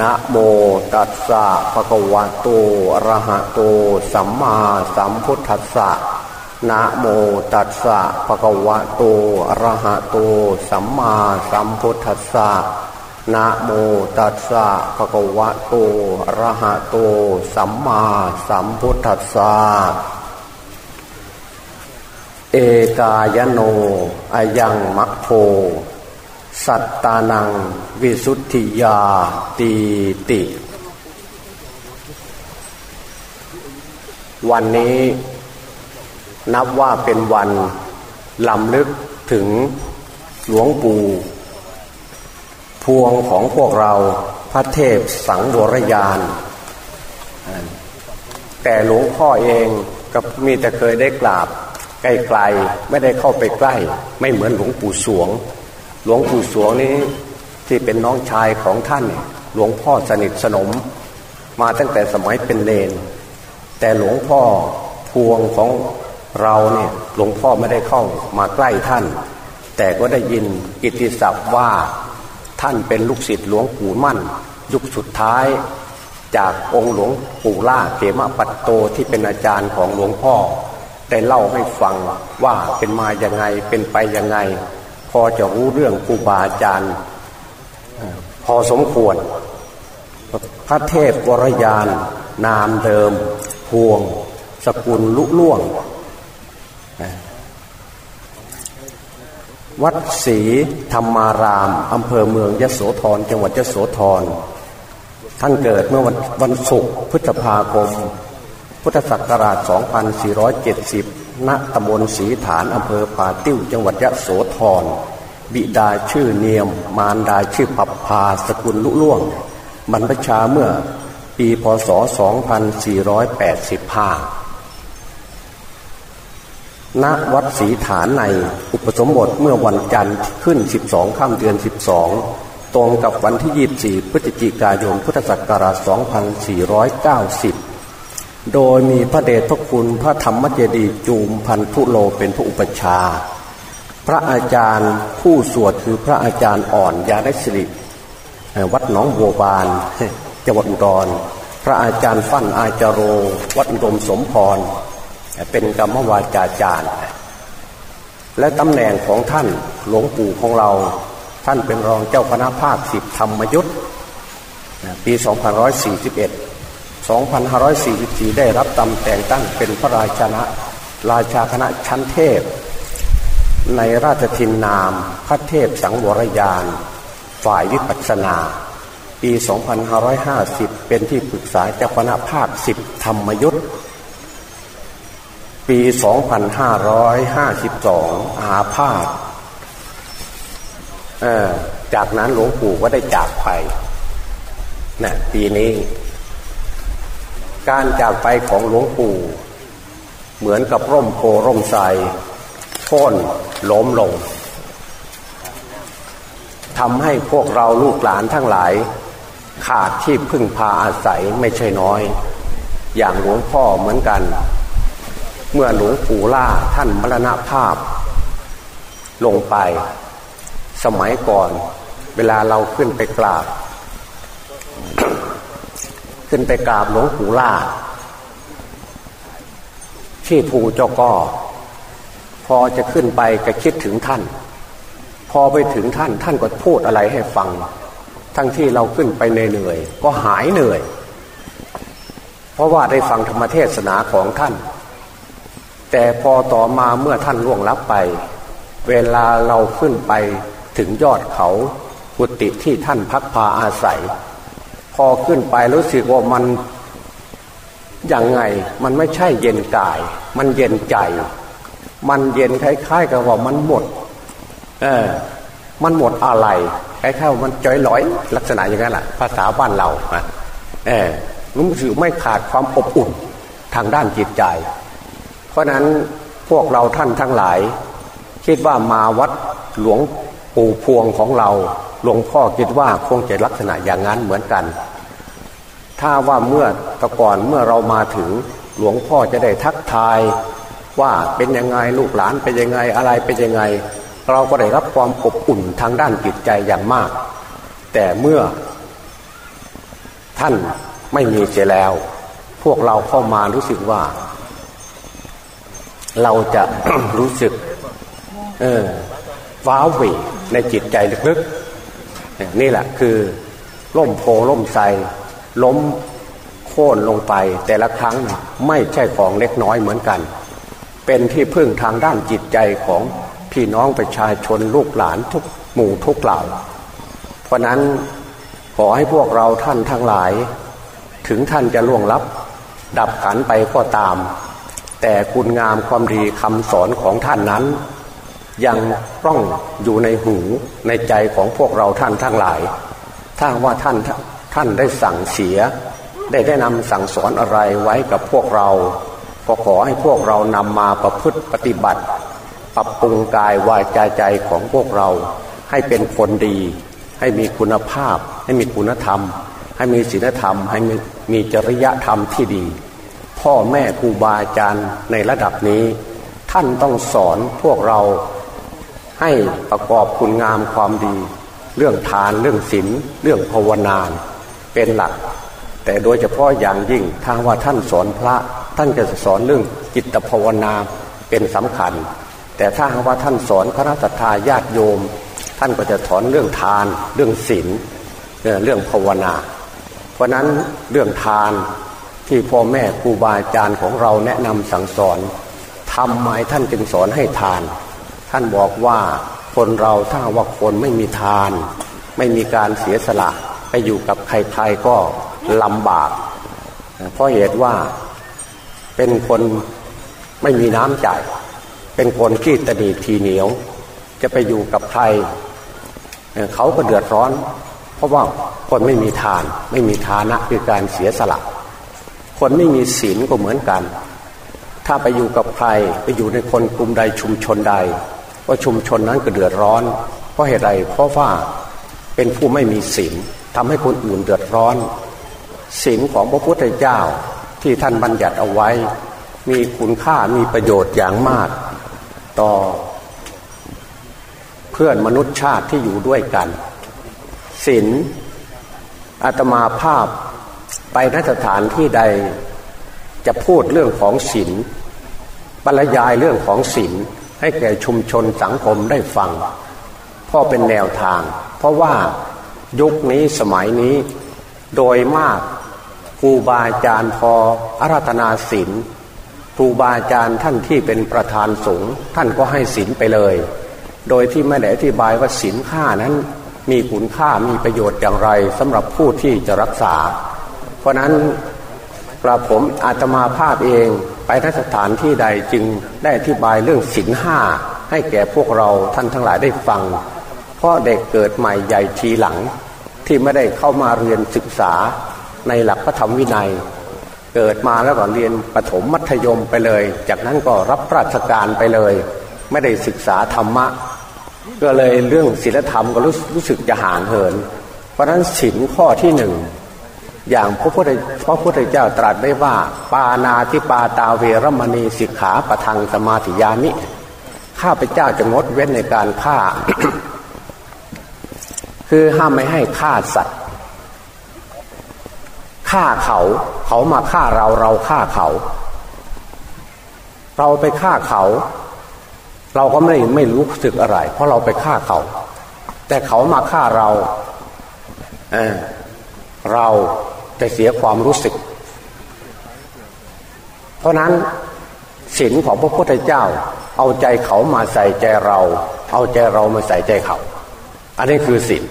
นะโมตัสสะภะคะวะโตอะระหะโต สัมมาสัมพุทธัสสะนะโมตัสสะภะคะวะโตอะระหะโต สัมมาสัมพุทธัสสะนะโมตัสสะภะคะวะโตอะระหะโต สัมมาสัมพุทธัสสะเอกายโนอายังมัคโค สัตตานัง วิสุทธิยาตีติ วันนี้นับว่าเป็นวันลำลึกถึงหลวงปู่พวงของพวกเราพระเทพสังวรยาน แต่หลวงพ่อเองก็มีแต่เคยได้กราบไกลๆไม่ได้เข้าไปใกล้ ไม่เหมือนหลวงปู่สวง หลวงปู่สวงนี้ที่เป็นน้องชายของท่าน หลวงพ่อสนิทสนม มาตั้งแต่สมัยเป็นเลน แต่หลวงพ่อพวงของเราเนี่ยหลวงพ่อไม่ได้เข้ามาใกล้ท่าน แต่ก็ได้ยินกิติศัพท์ว่าท่านเป็นลูกศิษย์หลวงปู่มั่น ยุคสุดท้าย จากองค์หลวงปู่ล่าเขมปัตโตที่เป็นอาจารย์ของหลวงพ่อ ได้เล่าให้ฟังว่าเป็นมาอย่างไงเป็นไปอยังไง พอจะรู้เรื่องครูบาอาจารย์ พอสมควร พระเทพวรยาน นามเดิม พวง สกุลลุล่วง วัดศรีธรรมารามอำเภอเมืองยโสธรจังหวัดยโสธรท่านเกิดเมื่อวันวันศุกร์พฤษภาคม พุทธศักราช 2470 ณตำบลศรีฐานอำเภอป่าติ้วจังหวัดยะโสธร บิดาชื่อเนียม มารดาชื่อปับพาสกุลลุล่วง บรรพชาเมื่อปีพศ 2485 ณ วัดศรีฐานในอุปสมบทเมื่อวันจันทร์ขึ้น 12 ค่ำเดือน 12 ตรงกับวันที่ 24 พฤศจิกายน พุทธศักราช 2490 โดยมีพระเดชพระคุณพระธรรมเจดีจูมพันธุโลเป็นผู้อุปชา พระอาจารย์ผู้สวดคือพระอาจารย์อ่อนยาได้สิริวัดหนองบัวบานจังหวัดอุดร พระอาจารย์ฟั่นอาจารโร วัดอุดมสมพร เป็นกรรมวาจาจารย์ และตำแหน่งของท่านหลวงปู่ของเรา ท่านเป็นรองเจ้าคณะภาคสิบธรรมยุทธปี 2541 2544 ได้รับตำแต่งตั้งเป็นพระราชนะราชาคณะชั้นเทพ ในราชทินนาม พระเทพสังวรยาน ฝ่ายวิปัสนา ปี 2550 เป็นที่ปรึกษาเจ้าคณะภาคสิบธรรมยุทธปี 2552 อาพาธจากนั้นหลวงปู่ก็ได้จากไปนะปีนี้ การจากไปของหลวงปู่ เหมือนกับร่มโพร่มใสโค่นล้มลงทำให้พวกเราลูกหลานทั้งหลาย ขาดที่พึ่งพาอาศัยไม่ใช่น้อย อย่างหลวงพ่อเหมือนกัน เมื่อหลวงปู่ล่าท่านมรณภาพ ลงไป สมัยก่อน เวลาเราขึ้นไปกราบ ขึ้นไปกราบหลวงปู่ล่า ที่ภูเจ้าก็พอจะขึ้นไปก็คิดถึงท่าน พอไปถึงท่านท่านก็พูดอะไรให้ฟัง ทั้งที่เราขึ้นไปเหนื่อยก็หายเหนื่อย เพราะว่าได้ฟังธรรมเทศนาของท่าน แต่พอต่อมาเมื่อท่านล่วงลับไป เวลาเราขึ้นไปถึงยอดเขากุฏิที่ท่านพักพาอาศัย พอขึ้นไปรู้สึกว่ามันอย่างไงมันไม่ใช่เย็นกาย มันเย็นใจ มันเย็นคล้ายๆ กับว่ามันหมด เออ มันหมดอะไรคล้ายๆว่ามันจ้อยลอย ลักษณะอย่างนั้นแหละภาษาบ้านเราะเออรู้สึกไม่ขาดความอบอุ่นทางด้านจิตใจ เพราะนั้นพวกเราท่านทั้งหลาย คิดว่ามาวัดหลวง ปู่พวงของเราหลวงพ่อคิดว่าคงจะลักษณะอย่างนั้นเหมือนกัน ถ้าว่าเมื่อตะก่อนเมื่อเรามาถึงหลวงพ่อจะได้ทักทายว่าเป็นยังไงลูกหลานเป็นยังไงอะไรเป็นยังไง เราก็ได้รับความอบอุ่นทางด้านจิตใจอย่างมาก แต่เมื่อท่านไม่มีเสียแล้ว พวกเราเข้ามารู้สึกว่า เราจะรู้สึก เออว้าววี ในจิตใจลึกๆนี่แหละคือล่มโพล่มใสล้มโค่นลงไป แต่ละครั้งไม่ใช่ของเล็กน้อยเหมือนกัน เป็นที่พึ่งทางด้านจิตใจของพี่น้องประชาชนลูกหลานทุกหมู่ทุกเหล่า เพราะนั้นขอให้พวกเราท่านทั้งหลาย ถึงท่านจะล่วงลับ ดับขันไปก็ตาม แต่คุณงามความดีคำสอนของท่านนั้น ยังต้องอยู่ในหูในใจของพวกเราท่านทั้งหลาย ถ้าว่าท่านท่านได้สั่งเสีย ได้ได้นำสั่งสอนอะไรไว้กับพวกเรา ก็ขอให้พวกเรานำมาประพฤติปฏิบัติ ปรับปรุงกายวาจาใจของพวกเรา ให้เป็นคนดี ให้มีคุณภาพ ให้มีคุณธรรม ให้มีศีลธรรม ให้มีมีจริยธรรมที่ดี พ่อแม่ครูบาอาจารย์ในระดับนี้ ท่านต้องสอนพวกเรา ให้ประกอบคุณงามความดี เรื่องทานเรื่องศีลเรื่องภาวนาเป็นหลัก แต่โดยเฉพาะอย่างยิ่งถ้าว่าท่านสอนพระท่านจะสอนเรื่องจิตภาวนาเป็นสำคัญ แต่ถ้าว่าท่านสอนคณะสัตยาญาติโยม ท่านก็จะสอนเรื่องทานเรื่องศีลเรื่องภาวนา เพราะนั้นเรื่องทานที่พ่อแม่ครูบาอาจารย์ของเราแนะนำสั่งสอนทำไมท่านจึงสอนให้ทาน ท่านบอกว่าคนเราถ้าว่าคนไม่มีทาน ไม่มีการเสียสละไปอยู่กับใครๆก็ลำบาก เพราะเหตุว่าเป็นคนไม่มีน้ำใจ เป็นคนขี้ตนีทีเหนียว จะไปอยู่กับใครเขาก็เดือดร้อน เพราะว่าคนไม่มีทาน ไม่มีฐานะคือการเสียสละ คนไม่มีศีลก็เหมือนกัน ถ้าไปอยู่กับใครไปอยู่ในคนกลุ่มใดชุมชนใด ว่าชุมชนนั้นก็เดือดร้อน เพราะเหตุใดเพราะว่าเป็นผู้ไม่มีศีลทำให้คนอื่นเดือดร้อนศีลของพระพุทธเจ้าที่ท่านบัญญัติเอาไว้ มีคุณค่ามีประโยชน์อย่างมาก ต่อ เพื่อนมนุษย์ชาติที่อยู่ด้วยกันศีลอาตมาภาพไปนสถานที่ใดจะพูดเรื่องของศีลบรรยายเรื่องของศีล ให้แก่ชุมชนสังคมได้ฟังพ่อเป็นแนวทาง เพราะว่ายุคนี้สมัยนี้โดยมากครูบาอาจารย์พออาราธนาศีลครูบาอาจารย์ท่านที่เป็นประธานสงฆ์ท่านก็ให้ศีลไปเลย โดยที่ไม่ได้อธิบายว่าศีลค่านั้นมีคุณค่ามีประโยชน์อย่างไรสำหรับผู้ที่จะรักษา เพราะนั้นกระผมอาตมาภาพเอง ไปทัสถานที่ใดจึงได้อธิบายเรื่องศีลห้าให้แก่พวกเราท่านทั้งหลายได้ฟัง เพราะเด็กเกิดใหม่ใหญ่ทีหลัง ที่ไม่ได้เข้ามาเรียนศึกษาในหลักพระธรรมวินัย เกิดมาแล้วก็เรียนประถมมัธยมไปเลย จากนั้นก็รับราชการไปเลย ไม่ได้ศึกษาธรรมะ ก็เลยเรื่องศีลธรรมก็รู้รู้สึกจะห่างเหิน เพราะฉะนั้นศีลข้อที่หนึ่ง อย่างพระพุทธพระพุทธเจ้าตรัสไว้ว่า ปานาทิปาตาเวรมณีสิกขาปะทังสมาธิยามิข้าพเจ้าจะงดเว้นในการฆ่า คือห้ามไม่ให้ฆ่าสัตว์ฆ่าเขาเขามาฆ่าเราเราฆ่าเขา เราไปฆ่าเขา เราก็ไม่ไม่รู้สึกอะไร เพราะเราไปฆ่าเขา แต่เขามาฆ่าเราเเรา จะเสียความรู้สึก เพราะนั้นศีลของพระพุทธเจ้า เอาใจเขามาใส่ใจเรา เอาใจเรามาใส่ใจเขา อันนี้คือศีล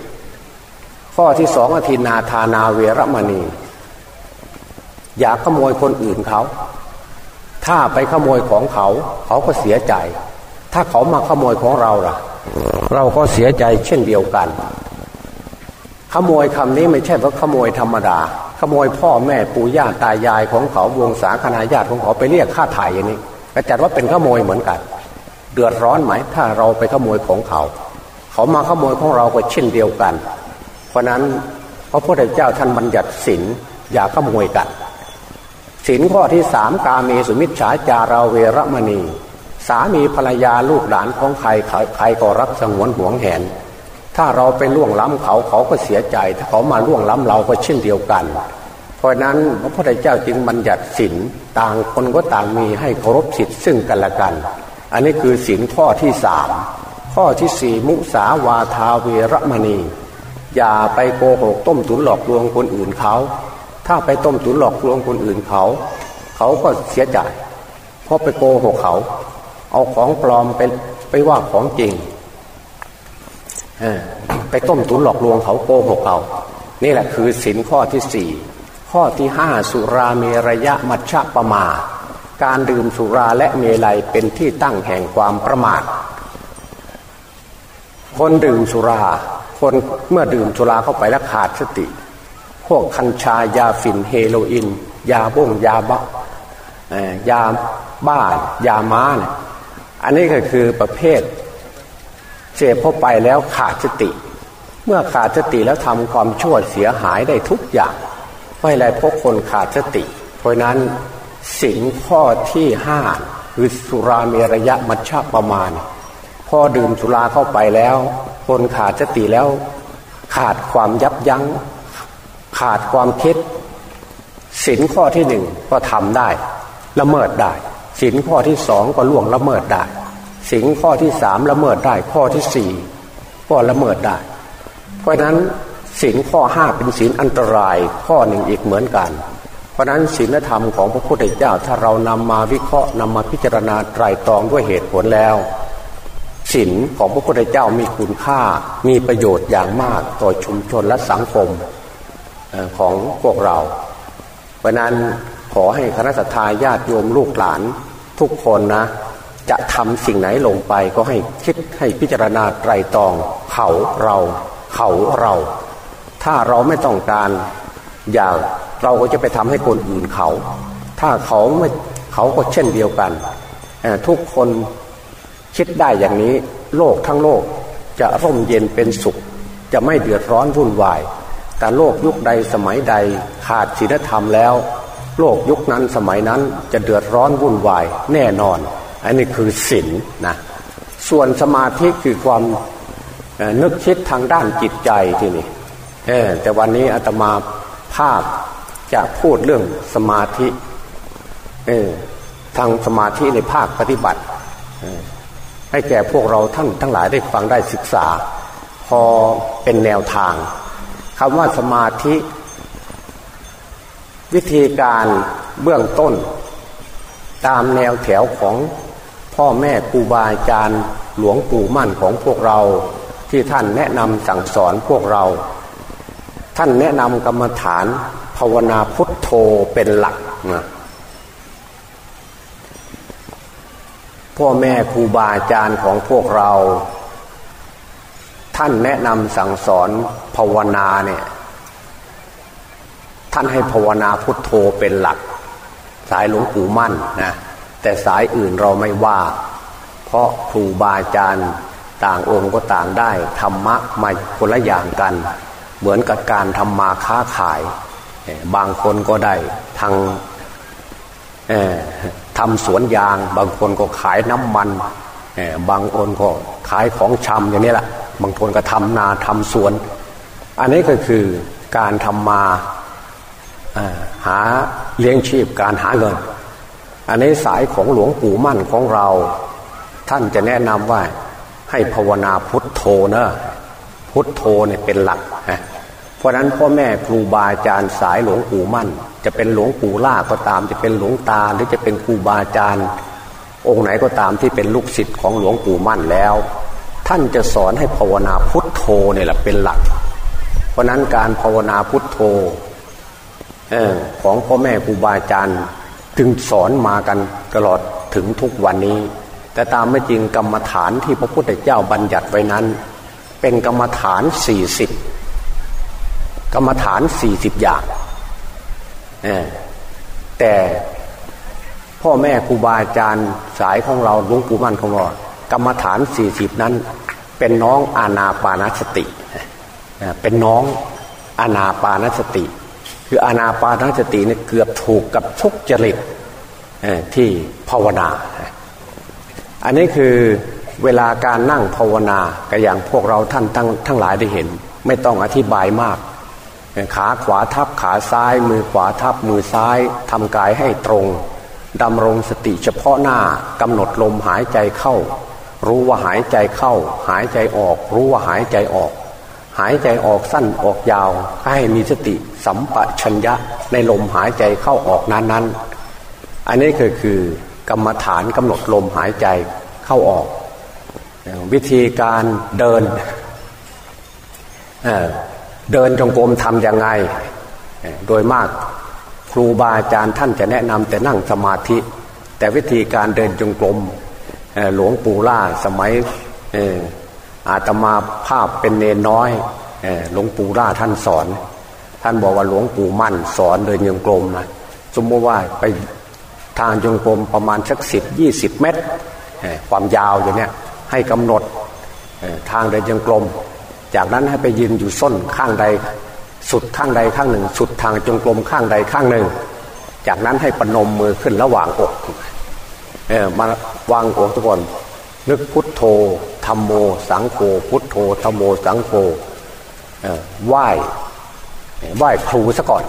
ข้อที่สองอธินาทานาเวรมณี อย่าขโมยคนอื่นเขา ถ้าไปขโมยของเขา เขาก็เสียใจ ถ้าเขามาขโมยของเราล่ะ เราก็เสียใจเช่นเดียวกัน ขโมยคำนี้ไม่ใช่ว่าขโมยธรรมดา ขโมยพ่อแม่ปู่ย่าตายายของเขาวงศาคณาญาติของเขาไปเรียกค่าถ่ายอย่างนี้ก็จัดว่าเป็นขโมยเหมือนกัน เดือดร้อนไหมถ้าเราไปขโมยของเขา เขามาขโมยของเราก็เช่นเดียวกัน เพราะนั้นพระพุทธเจ้าท่านบัญญัติศีลอย่าขโมยกันศีลข้อที่สามกาเมสุมิชฌาจาราเวรมณี สามีภรรยาลูกหลานของใครใครก็รักสงวนห่วงแหน ถ้าเราไปล่วงล้ำเขาเขาก็เสียใจ ถ้าเขามาล่วงล้ำเราก็เช่นเดียวกัน เพราะนั้นพระพุทธเจ้าจึงบัญญัติศีลต่างคนก็ต่างมีให้เคารพสิทธิ์ซึ่งกันและกัน อันนี้คือศีลข้อที่สามข้อที่สี่มุสาวาทาเวรมณี อย่าไปโกหกต้มตุนหลอกลวงคนอื่นเขา ถ้าไปต้มตุนหลอกลวงคนอื่นเขา เขาก็เสียใจเพราะไปโกหกเขา เอาของปลอมไปไปว่าของจริง ไปต้มตุนหลอกลวงเขาโกหกเขานี่แหละคือสินข้อที่สี่ข้อที่ห้าสุราเมรยะมัชฌะปมา การดื่มสุราและเมลัยเป็นที่ตั้งแห่งความประมาท คนดื่มสุรา คนเมื่อดื่มสุราเข้าไปแล้วขาดสติ พวกคัญชายาฝิ่นเฮโรอีนยาบ้งยาบะยาบ้ายาม้าเนี่ยอันนี้ก็คือประเภท เสพเข้าไปแล้วขาดสติ เมื่อขาดสติแล้วทำความชั่วเสียหายได้ทุกอย่าง ไม่ไรพวกคนขาดสติ เพราะนั้นสิ่งข้อที่ห้าคือสุราเมรยะมัชฌะประมาณพอดื่มสุราเข้าไปแล้ว คนขาดสติแล้ว ขาดความยับยัง้ง ขาดความคิดสินข้อที่หนึ่งก็ทำได้ละเมิดได้สินข้อที่สองก็ล่วงละเมิดได้ สินข้อที่สามละเมิดได้ข้อที่สี่ก็ละเมิดได้ เพราะนั้นศีลข้อห้าเป็นศีลอันตรายข้อหนึ่งอีกเหมือนกัน เพราะนั้นศีลธรรมของพระพุทธเจ้าถ้าเรานำมาวิเคราะห์นำมาพิจารณาไตรตรองด้วยเหตุผลแล้วศีลของพระพุทธเจ้ามีคุณค่ามีประโยชน์อย่างมากต่อชุมชนและสังคมของพวกเรา เพราะนั้นขอให้คณะสัตยาญาติโยมลูกหลานทุกคนนะ จะทำสิ่งไหนลงไปก็ให้คิดให้พิจารณาไตรตรองเขาเราเขาเรา ถ้าเราไม่ต้องการอย่าง เราก็จะไปทำให้คนอื่นเขา ถ้าเขาไม่เขาก็เช่นเดียวกัน ทุกคนคิดได้อย่างนี้โลกทั้งโลกจะร่มเย็นเป็นสุข จะไม่เดือดร้อนวุ่นวาย แต่โลกยุคใดสมัยใดขาดศีลธรรมแล้ว โลกยุคนั้นสมัยนั้นจะเดือดร้อนวุ่นวายแน่นอน อันนี้คือศีลนะส่วนสมาธิคือความนึกคิดทางด้านจิตใจที่นี่แต่วันนี้อาตมาภาพจะพูดเรื่องสมาธิทางสมาธิในภาคปฏิบัติให้แก่พวกเราท่านทั้งหลายได้ฟังได้ศึกษา พอเป็นแนวทางคำว่าสมาธิ วิธีการเบื้องต้น ตามแนวแถวของ พ่อแม่ครูบาอาจารย์หลวงปู่มั่นของพวกเราที่ท่านแนะนำสั่งสอนพวกเรา ท่านแนะนำกรรมฐานภาวนาพุทโธเป็นหลักนะพ่อแม่ครูบาอาจารย์ของพวกเรา ท่านแนะนำสั่งสอนภาวนาเนี่ยท่านให้ภาวนาพุทโธเป็นหลัก สายหลวงปู่มั่นนะ แต่สายอื่นเราไม่ว่า เพราะครูบาอาจารย์ต่างองค์ก็ต่างได้ธรรมะมาคนละอย่างกัน เหมือนกับการทำมาค้าขาย บางคนก็ได้ทางทำสวนยาง บางคนก็ขายน้ำมัน บางคนก็ขายของชำอย่างนี้แหละบางคนก็ทำนาทำสวน อันนี้ก็คือการทำมาหาเลี้ยงชีพการหาเงิน อันนี้สายของหลวงปู่มั่นของเรา ท่านจะแนะนำว่าให้ภาวนาพุทโธนะพุทโธเนี่ยเป็นหลักนะเพราะนั้นพ่อแม่ครูบาอาจารย์สายหลวงปู่มั่น จะเป็นหลวงปู่ล่าก็ตาม จะเป็นหลวงตาหรือจะเป็นครูบาอาจารย์ องค์ไหนก็ตามที่เป็นลูกศิษย์ของหลวงปู่มั่นแล้ว ท่านจะสอนให้ภาวนาพุทโธเนี่ยแหละเป็นหลัก เพราะนั้นการภาวนาพุทโธของพ่อแม่ครูบาอาจารย์ จึงสอนมากันตลอดถึงทุกวันนี้ แต่ตามไม่จริงกรรมฐานที่พระพุทธเจ้าบัญญัติไว้นั้น เป็นกรรมฐานสี่สิบกรรมฐานสี่สิบอย่างแต่พ่อแม่ครูบาอาจารย์สายของเราลุงปู่มั่นของเรากรรมฐานสี่สิบนั้น เป็นน้องอาณาปานสติ เป็นน้องอาณาปานสติ คืออาณาปานสติเนี่ยเกือบถูกกับทุกจริตที่ภาวนา อันนี้คือเวลาการนั่งภาวนาก็อย่างพวกเราท่านทั้งทั้งหลายได้เห็น ไม่ต้องอธิบายมาก ขาขวาทับขาซ้าย มือขวาทับมือซ้ายทำกายให้ตรงดำรงสติเฉพาะหน้ากำหนดลมหายใจเข้า รู้ว่าหายใจเข้า หายใจออก รู้ว่าหายใจออก หายใจออกสั้นออกยาวให้มีสติสัมปชัญญะในลมหายใจเข้าออกนั้นๆ อันนี้ก็คือกรรมฐานกำหนดลมหายใจเข้าออก วิธีการเดินเดินจงกรมทำยังไง โดยมากครูบาอาจารย์ท่านจะแนะนำแต่นั่งสมาธิ แต่วิธีการเดินจงกรมหลวงปู่ล่าสมัย อาตมาภาพเป็นเนนน้อยหลวงปู่ล่าท่านสอน ท่านบอกว่าหลวงปู่มั่นสอนเดินจงกรมนะสมมติว่าไปทางจงกรมประมาณสักสิบยี่สิบเมตร ความยาวอย่างนี้ให้กำหนดทางเดินจงกรมจากนั้นให้ไปยืนอยู่ส้นข้างใดสุดข้างใดข้างหนึ่ง สุดทางจงกรมข้างใดข้างหนึ่ง จากนั้นให้ปนมมือขึ้นระหว่างอกเออมาวางอกทุกคนนึกพุทโธ ธรรมโมสังโฆพุทโธธรรมโมสังโฆไหว้ไหว้ครูซะก่อน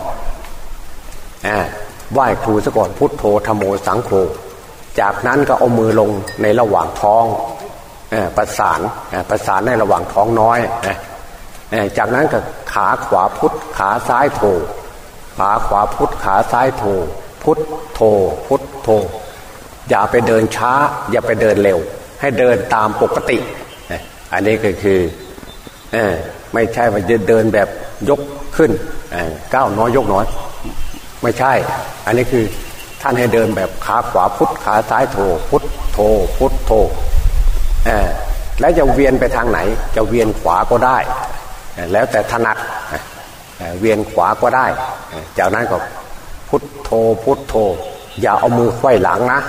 ไหว้ครูซะก่อนพุทโธธรรมโมสังโฆจากนั้นก็เอามือลงในระหว่างท้องประสานประสานในระหว่างท้องน้อย จากนั้นก็ขาขวาพุทขาซ้ายโถขาขวาพุทขาซ้ายโถพุทโถพุทโถอย่าไปเดินช้า อย่าไปเดินเร็ว ให้เดินตามปกติ อันนี้ก็คือไม่ใช่ว่าจะเดินแบบยกขึ้นก้าวน้อยยกน้อย ไม่ใช่ อันนี้คือท่านให้เดินแบบขาขวาพุทธขาซ้ายโถพุทธโถพุทธโถแล้วจะเวียนไปทางไหน จะเวียนขวาก็ได้ แล้วแต่ถนัดเวียนขวาก็ได้ จากนั้นก็พุทโธพุทโธ อย่าเอามือไขว้หลังนะ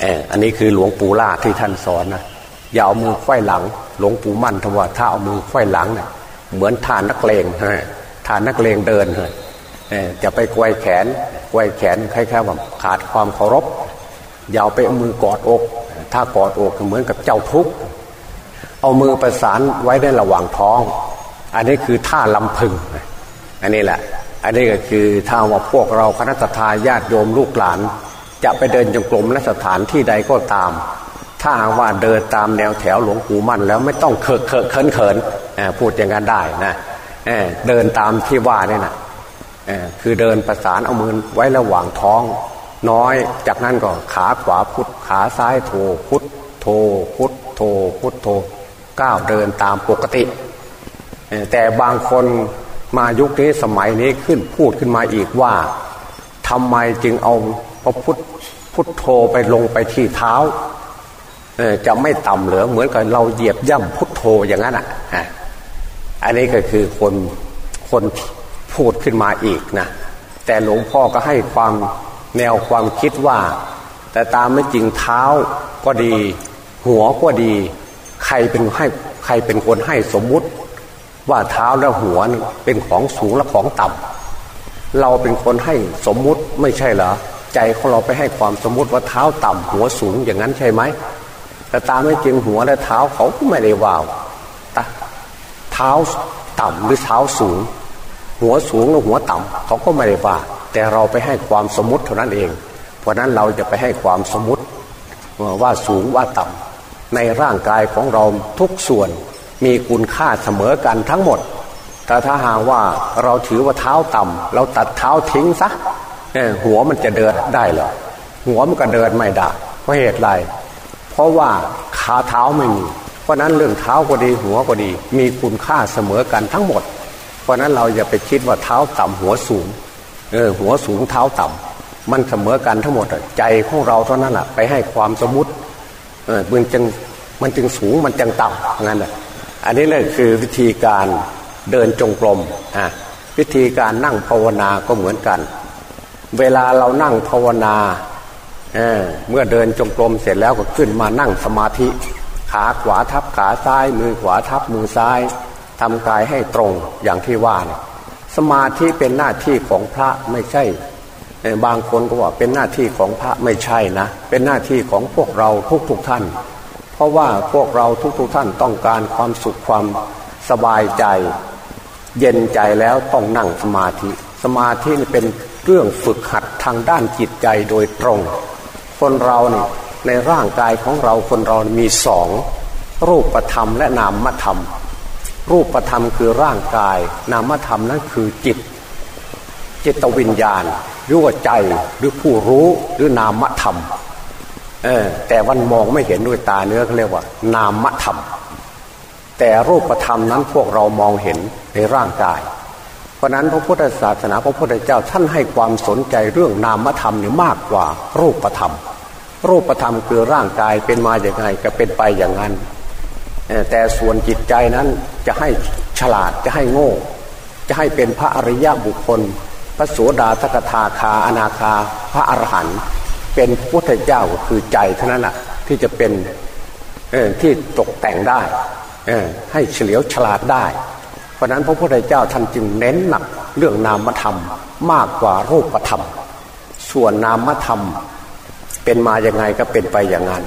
เอออันนี้คือหลวงปู่ล่าที่ท่านสอนนะอย่าเอามือไขว้หลัง หลวงปู่มั่นทว่าถ้าเอามือไขว้หลังเนะ่ยเหมือนทานนักเลงทานนักเลงเดินเลยจะไปไกวแขนไกวแขนคล้ายๆว่าขาดความเคารพอย่าไปเอามือกอดอก ถ้ากอดอกเหมือนกับเจ้าทุกข์เอามือประสานไว้ในระหว่างท้อง อันนี้คือท่าลำพึง อันนี้แหละ อันนี้ก็คือถ้าว่าพวกเราคณะทาญาติโยมลูกหลาน จะไปเดินจงกรมและสถานที่ใดก็ตาม ถ้าว่าเดินตามแนวแถวหลวงปู่มั่นแล้วไม่ต้องเขินเขินเขินพูดอย่างนั้นได้นะเดินตามที่ว่านี่นะคือเดินประสานเอามือไว้ระหว่างท้อง น้อยจากนั้นก็ขาขวาพุทขาซ้ายโถพุทโถพุทโถพุทโถก้าวเดินตามปกติ แต่บางคนมายุคนี้สมัยนี้ขึ้นพูดขึ้นมาอีกว่าทำไมจึงเอาพระพุทธ พุทโธไปลงไปที่เท้าจะไม่ต่ำเหลือเหมือนกับเราเหยียบย่ำพุทโธอย่างนั้นอะอันนี้ก็คือคนคนพูดขึ้นมาอีกนะแต่หลวงพ่อก็ให้ความแนวความคิดว่า แต่ตามไม่จริงเท้าก็ดี หัวก็ดี ใครเป็นให้ใครเป็นคนให้สมมุติ ว่าเท้าและหัวเป็นของสูงและของต่ำเราเป็นคนให้สมมุติไม่ใช่เหรอ ใจของเราไปให้ความสมมติว่าเท้าต่ำหัวสูงอย่างนั้นใช่ไหมแต่ตามไม่จริงหัวและเท้าเขาก็ไม่ได้ว่าวเท้าต่ำหรือเท้าสูง หัวสูงหรือหัวต่ำเขาก็ไม่ได้ว่า แต่เราไปให้ความสมมติเท่านั้นเอง เพราะนั้นเราจะไปให้ความสมมติว่าสูงว่าต่ำในร่างกายของเราทุกส่วนมีคุณค่าเสมอกันทั้งหมด แต่ถ้าหากว่าเราถือว่าเท้าต่ำเราตัดเท้าทิ้งซะ หัวมันจะเดินได้เหรอหัวมันก็เดินไม่ได้เพราะเหตุไรเพราะว่าขาเท้าไม่มี เพราะนั้นเรื่องเท้าก็ดีหัวก็ดี มีคุณค่าเสมอกันทั้งหมด เพราะนั้นเราอย่าไปคิดว่าเท้าต่ำหัวสูงเออหัวสูงเท้าต่ำมันเสมอกันทั้งหมดใจของเราเท่านั้นแหละไปให้ความสมมติเออมันจึงมันจึงสูงมันจึงต่ำงั้นแหละอันนี้เลยคือวิธีการเดินจงกรมอะวิธีการนั่งภาวนาก็เหมือนกัน เวลาเรานั่งภาวนาเเมื่อเดินจงกรมเสร็จแล้วก็ขึ้นมานั่งสมาธิ ขาขวาทับขาซ้าย มือขวาทับมือซ้ายทำกายให้ตรงอย่างที่ว่าเนี่ยสมาธิเป็นหน้าที่ของพระไม่ใช่ บางคนก็ว่าเป็นหน้าที่ของพระไม่ใช่นะ เป็นหน้าที่ของพวกเราทุกๆทท่าน เพราะว่าพวกเราทุกๆทท่านต้องการความสุขความสบายใจ เย็นใจแล้วต้องนั่งสมาธิ สมาธินี่เป็น เรื่องฝึกหัดทางด้านจิตใจโดยตรง คนเราเนี่ยในร่างกายของเราคนเรามีสองรูปธรรมและนามธรรม รูปธรรมคือร่างกาย นามธรรมนั้นคือจิต จิตวิญญาณหรือว่าใจหรือผู้รู้หรือนามธรรมเออแต่วันมองไม่เห็นด้วยตาเนื้อเขาเรียกว่า นามธรรม แต่รูปธรรมนั้นพวกเรามองเห็นในร่างกาย เพราะนั้นพระพุทธศาสนาพระพุทธเจ้าท่านให้ความสนใจเรื่องนามธรรมเนี่ยมากกว่ารูปธรรม รูปธรรมคือร่างกายเป็นมาอย่างไงก็เป็นไปอย่างนั้น แต่ส่วนจิตใจนั้นจะให้ฉลาดจะให้โง่ จะให้เป็นพระอริยะบุคคล พระโสดาสกทาคาอนาคา พระอรหันต์เป็นพุทธเจ้าคือใจเท่านั้นแหะที่จะเป็นที่ตกแต่งได้ให้เฉลียวฉลาดได้ เพราะนั้นพระพุทธเจ้าท่านจึงเน้นหนักเรื่องนามธรรมมากกว่ารูปธรรม ส่วนนามธรรมเป็นมาอย่างไงก็เป็นไปอย่างนั้น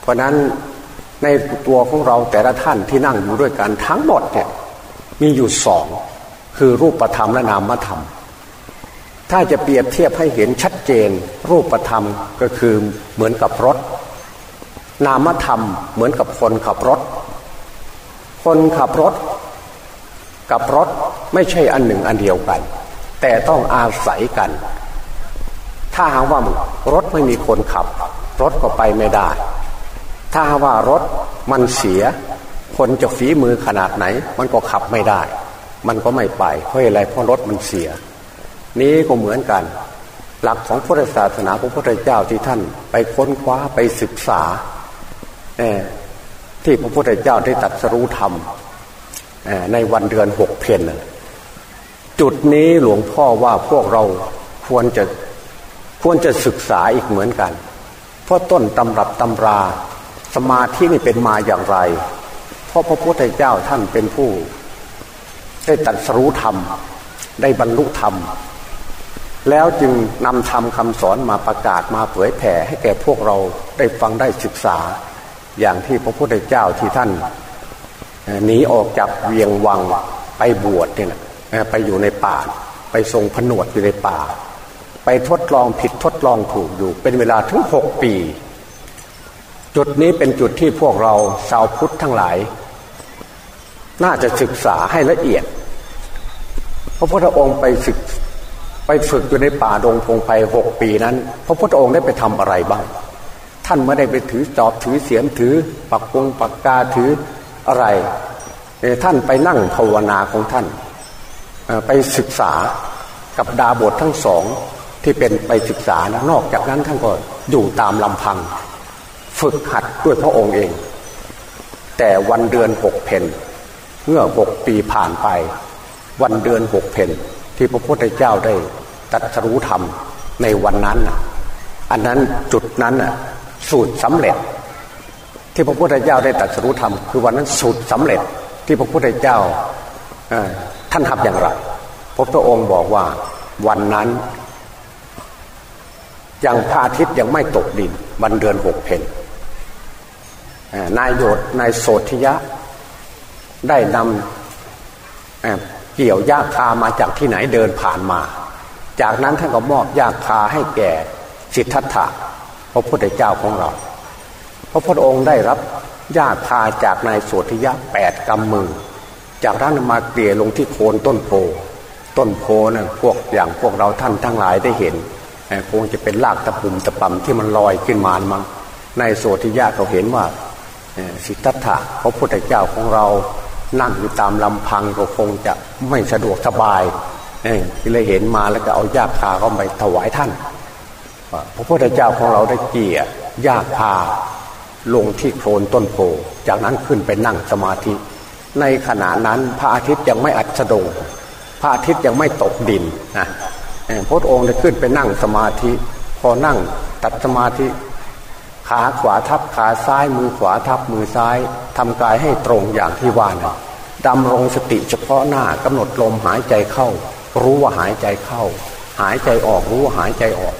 เพราะนั้นในตัวของเราแต่ละท่านที่นั่งอยู่ด้วยกันทั้งหมดเนี่ยมีอยู่สองคือรูปธรรมและนามธรรม ถ้าจะเปรียบเทียบให้เห็นชัดเจน รูปธรรมก็คือเหมือนกับรถ นามธรรมเหมือนกับคนขับรถ คนขับรถ กับรถไม่ใช่อันหนึ่งอันเดียวกัน แต่ต้องอาศัยกัน ถ้าหากว่ารถไม่มีคนขับ รถก็ไปไม่ได้ ถ้าว่ารถมันเสีย คนจะฝีมือขนาดไหน มันก็ขับไม่ได้ มันก็ไม่ไปเพราะอะไรเพราะรถมันเสีย นี้ก็เหมือนกัน หลักของพุทธศาสนาพระพุทธเจ้าที่ท่านไปค้นคว้าไปศึกษาที่พระพุทธเจ้าได้ตัดสรู้ธรรม ในวันเดือนหกเพนจุดนี้หลวงพ่อว่าพวกเราควรจะควรจะศึกษาอีกเหมือนกัน เพราะต้นตำรับตำราสมาธินี่เป็นมาอย่างไร เพราะพระพุทธเจ้าท่านเป็นผู้ ได้ตัดสรู้ธรรม ได้บรรลุธรรม แล้วจึงนำธรรมคำสอนมาประกาศมาเผยแผ่ให้แก่พวกเราได้ฟังได้ศึกษา อย่างที่พระพุทธเจ้าที่ท่าน หนีออกจากเวียงวังไปบวชเนี่ยไปอยู่ในป่า ไปทรงผนวดอยู่ในป่า ไปทดลองผิดทดลองถูกอยู่ เป็นเวลาถึงหกปี จุดนี้เป็นจุดที่พวกเราชาวพุทธทั้งหลาย น่าจะศึกษาให้ละเอียด พระพุทธองค์ไปศึกไปฝึกอยู่ในป่าดงพงไพ่หกปีนั้น พระพุทธองค์ได้ไปทำอะไรบ้าง ท่านไม่ได้ไปถือจอบถือเสียมถือ ปักปงปักกาถือ อะไรท่านไปนั่งภาวนาของท่าน ไปศึกษากับดาบททั้งสองที่เป็นไปศึกษานะนอกจากนั้นท่านก็อยู่ตามลำพัง ฝึกหัดด้วยพระองค์เอง แต่วันเดือนหกเพนเมื่อหกปีผ่านไป วันเดือนหกเพนที่พระพุทธเจ้าได้ตัดรู้ธรรมในวันนั้น อันนั้นจุดนั้นสูตรสำเร็จ ที่พระพุทธเจ้าได้ตัดรู้ธรรมคือวันนั้นสูตรสำเร็จที่พระพุทธเจ้าท่านทำอย่างไรพระพุทธองค์บอกว่าวันนั้นยังพระอาทิตย์ยังไม่ตกดินวันเดือนหกเพนนายโยดนายโสธิยะ ได้นำเกี่ยวหญ้าคามาจากที่ไหนเดินผ่านมา จากนั้นท่านก็มอบหญ้าคาให้แก่สิทธัตถะพระพุทธเจ้าของเรา พระพุทธองค์ได้รับหญ้าคาจากนายโสธิยะแปดกำมือ จากนั้นมาเกลี่ยลงที่โคนต้นโพต้นโพนะ่ะพวกอย่างพวกเราท่านทั้งหลายได้เห็นคงจะเป็นรากตะปุ่มตะปำที่มันลอยขึ้นมามั้งในโสธิยะเขาเห็นว่าสิทธัตถะพระพุทธเจ้าของเรานั่งอยู่ตามลำพังก็คงจะไม่สะดวกสบายที่เลยเห็นมาแล้วก็เอายาคาเข้าไปถวายท่าน พระพุทธเจ้าของเราได้เกี่ยยาคา ลงที่โคลนต้นโพ จากนั้นขึ้นไปนั่งสมาธิ ในขณะนั้นพระอาทิตย์ยังไม่อัดสดง พระอาทิตย์ยังไม่ตกดินนะพระองค์ได้ขึ้นไปนั่งสมาธิ พอนั่งตัดสมาธิ ขาขวาทับขาซ้ายมือขวาทับมือซ้ายทำกายให้ตรงอย่างที่ว่านะดำรงสติเฉพาะหน้ากำหนดลมหายใจเข้า รู้ว่าหายใจเข้า หายใจออกรู้ว่าหายใจออก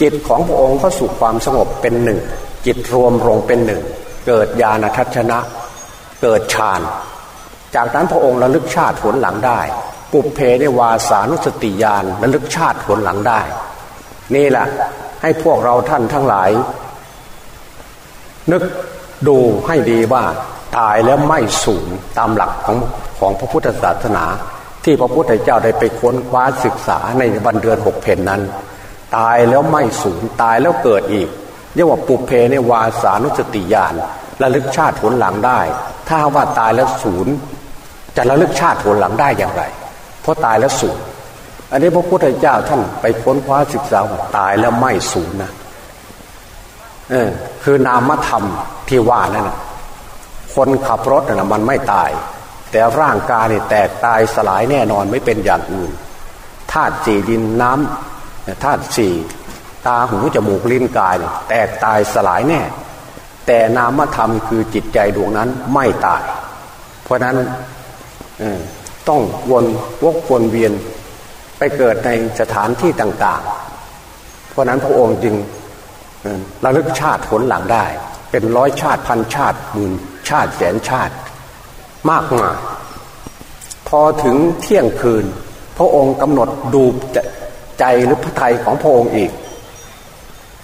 จิตของพระองค์ก็สู่ความสงบเป็นหนึ่ง จิตรวมลงเป็นหนึ่ง เกิดญาณทัศนะ เกิดฌาน จากนั้นพระองค์ระลึกชาติผลหลังได้ ปุเพในวาสานุสติญาณระลึกชาติผลหลังได้ นี่แหละให้พวกเราท่านทั้งหลาย นึกดูให้ดีว่าตายแล้วไม่สูญตามหลักของของพระพุทธศาสนา ที่พระพุทธเจ้าได้ไปค้นคว้าศึกษาในวันเดือนหกเพนนั้น ตายแล้วไม่สูญตายแล้วเกิดอีก เรียกว่าปุเพในวาสานุสติญาณระลึกชาติผลหลังได้ ถ้าว่าตายแล้วศูนย์จะระลึกชาติผลหลังได้อย่างไร เพราะตายแล้วศูนย์อันนี้พระพุทธเจ้าท่านไปค้นคว้าศึกษาตายแล้วไม่สูญนะเออคือนามธรรมที่ว่านั่นนะคนขับรถนะมันไม่ตาย แต่ร่างกายนี่แตกตายสลายแน่นอนไม่เป็นอย่างอื่นธาตุสี่ดินน้ำธาตุสี่ ตาหูจมูกลิ้นกายแตกตายสลายแน่ แต่นามธรรมคือจิตใจดวงนั้นไม่ตาย เพราะนั้นต้องวนวกวนเวียนไปเกิดในสถานที่ต่าง ๆ เพราะนั้นพระองค์จึงระลึกชาติผลหลังได้ เป็นร้อยชาติพันชาติหมื่นชาติแสนชาติมากมายพอถึงเที่ยงคืน พระองค์กำหนดดูใจหรือพระทัยของพระองค์อีก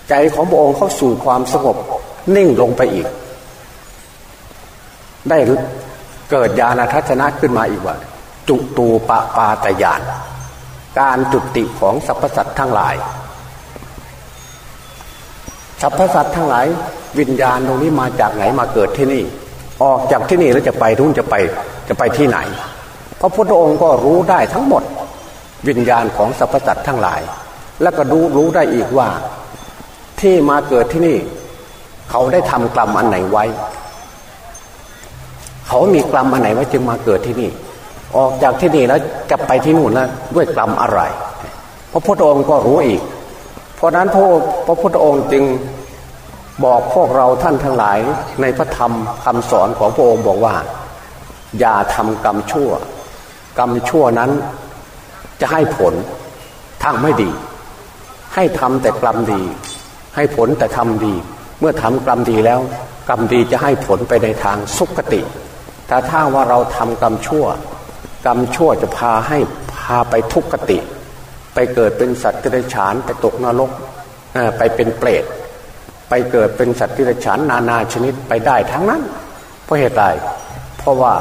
ใจของพระองค์เข้าสู่ความสงบนิ่งลงไปอีก ได้เกิดญาณทัศนะขึ้นมาอีกว่า จุตูปปาตยานการจุติของสรรพสัตว์ทั้งหลายสรรพสัตว์ทั้งหลายวิญญาณตรงนี้มาจากไหนมาเกิดที่นี่ ออกจากที่นี่แล้วจะไปทุ่นจะไปจะไปที่ไหน พระพุทธองค์ก็รู้ได้ทั้งหมด วิญญาณของสรรพสัตว์ทั้งหลาย แล้วก็รู้รู้ได้อีกว่า ที่มาเกิดที่นี่ เขาได้ทำกรรมอันไหนไว้ เขามีกรรมอันไหนไว้จึงมาเกิดที่นี่ ออกจากที่นี่แล้วจะไปที่นู่นแล้วด้วยกรรมอะไรพระพุทธองค์ก็รู้อีก เพราะนั้นพระพระพุทธองค์จึงบอกพวกเราท่านทั้งหลายในพระธรรมคำสอนของพระองค์บอกว่า อย่าทำกรรมชั่ว กรรมชั่วนั้นจะให้ผลทางไม่ดี ให้ทำแต่กรรมดี ให้ผลแต่ทำดี เมื่อทำกรรมดีแล้ว กรรมดีจะให้ผลไปในทางสุขติแต่ถ้าว่าเราทำกรรมชั่ว กรรมชั่วจะพาให้พาไปทุกขติ ไปเกิดเป็นสัตว์ที่ไรฉานไปตกนรกไปเป็นเปรตไปเกิดเป็นสัตว์ที่ไรฉานนานาชนิดไปได้ทั้งนั้น เพราะเหตุใดเพราะว่า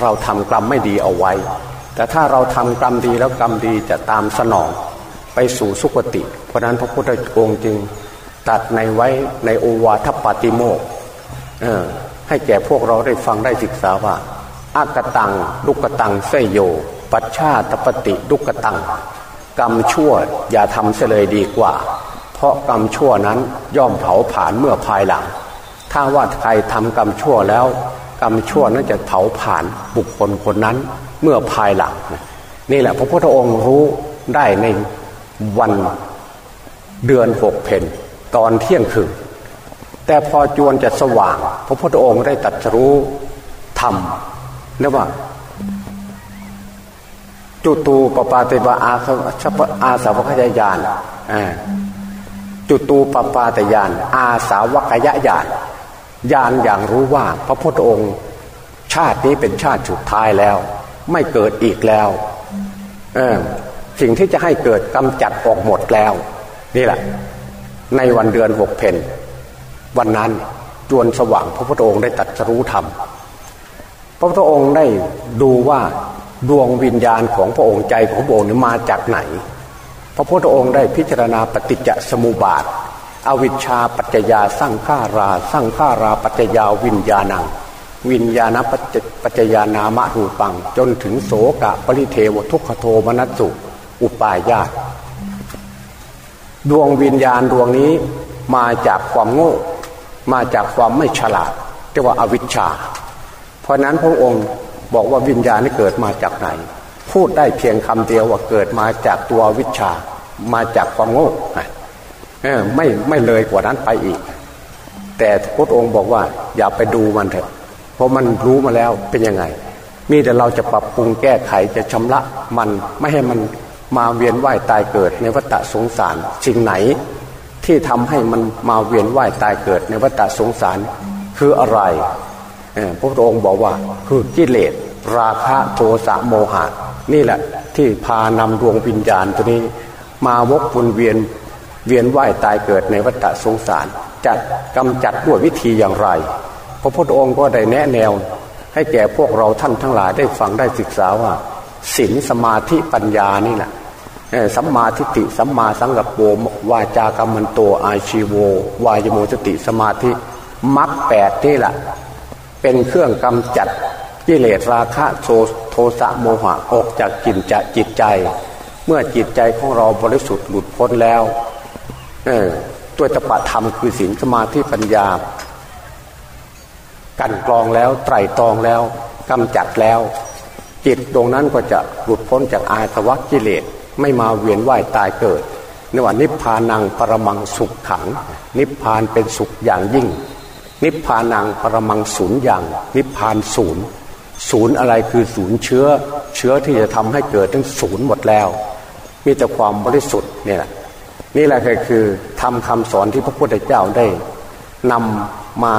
เราทำกรรมไม่ดีเอาไว้ แต่ถ้าเราทำกรรมดีแล้วกรรมดีจะตามสนองไปสู่สุคติ เพราะนั้นพระพุทธองค์จึง ตัดในไว้ในโอวาทปาติโมกให้แก่พวกเราได้ฟังได้ศึกษาว่าอากตังลุกตังเสยโย ปัชชาตปฏิลุกตัง กรรมชั่วอย่าทำเสเลยดีกว่า เพราะกรรมชั่วนั้นย่อมเผาผลาญเมื่อภายหลัง ถ้าว่าใครทำกรรมชั่วแล้ว กรรมชั่วนั้นจะเผาผลาญบุคคลคนนั้นเมื่อภายหลัง นี่แหละพระพุทธองค์รู้ได้ในวันเดือนหกเพน ตอนเที่ยงคืน แต่พอจวนจะสว่าง พระพุทธองค์ได้ตัดรู้ธรรมเรียกว่าจุตูปปาติบาอาชปอาสาวกยญาณจุตูปปาตยานอาสาวกยญาณญาณอย่างรู้ว่าพระพุทธองค์ ชาตินี้เป็นชาติสุดท้ายแล้ว ไม่เกิดอีกแล้วสิ่งที่จะให้เกิดกำจัดออกหมดแล้ว นี่แหละ ในวันเดือนหกเพนวันนั้นจวนสว่างพระพุทธองค์ได้ตัดสรู้ธรรม พระพุทธองค์ได้ดูว่าดวงวิญญาณของพระองค์ใจของพระองค์มาจากไหน พระพุทธองค์ได้พิจารณาปฏิจจสมุปบาท อวิชชาปัจจยาสร้างฆาราสร้างฆาราปัจจยาวิญญาณัง วิญญาณปัจจยานามะรูปัง จนถึงโสกะปริเทวทุกขโทมนัสสุ อุปายาต ดวงวิญญาณดวงนี้มาจากความโง่ มาจากความไม่ฉลาดเรียกว่าอาวิชชา เพราะนั้นพระองค์บอกว่าวิญญาณนี่เกิดมาจากไหน พูดได้เพียงคำเดียวว่าเกิดมาจากตัววิชา มาจากความโง่ไม่ไม่เลยกว่านั้นไปอีก แต่พระองค์บอกว่า อย่าไปดูมันเถอะ เพราะมันรู้มาแล้วเป็นยังไง มีแต่เราจะปรับปรุงแก้ไขจะชำระมันไม่ให้มัน มาเวียนว่ายตายเกิดในวัฏสงสารสิ่งไหน ที่ทำให้มันมาเวียนว่ายตายเกิดในวัฏสงสารคืออะไรพระพุทธองค์บอกว่าคือกิเลสราคะโทสะโมหะ นี่แหละที่พานำดวงวิญญาณตัวนี้ มาวกวนเวียนเวียนว่ายตายเกิดในวัฏสงสารจะกำจัดด้วยวิธีอย่างไร พระพุทธองค์ก็ได้แนะแนว ให้แก่พวกเราท่านทั้งหลายได้ฟังได้ศึกษาว่า ศีลสมาธิปัญญานี่แหละสัมมาทิฏฐิสัมมาสังกัปโปวาจากรรมันโตอาชีโว วายโมสติสมาธิมรรคแปดนี่แหละเป็นเครื่องกำจัดกิเลสราคะโทโทสะโมหะออกจากจิตจะจิตใจ เมื่อจิตใจของเราบริสุทธิ์หลุดพ้นแล้วตัวตปะธรรมคือศีลสมาธิปัญญา กันกรองแล้วไตรตรองแล้วกำจัดแล้ว จิตตรงนั้นก็จะหลุดพ้นจากอาสวะกิเลสไม่มาเวียนว่ายตายเกิดนว่านิพพานังปรมังสุขขัง นิพพานเป็นสุขอย่างยิ่ง นิพพานังปรมังศูนย์อย่าง นิพพานศูนย์ศูนย์อะไรคือศูนย์เชื้อ เชื้อที่จะทำให้เกิดทั้งศูนย์หมดแล้ว มีแต่ความบริสุทธิ์เนี่ยนี่แหละคือทำคำสอนที่พระพุทธเจ้าได้นำมา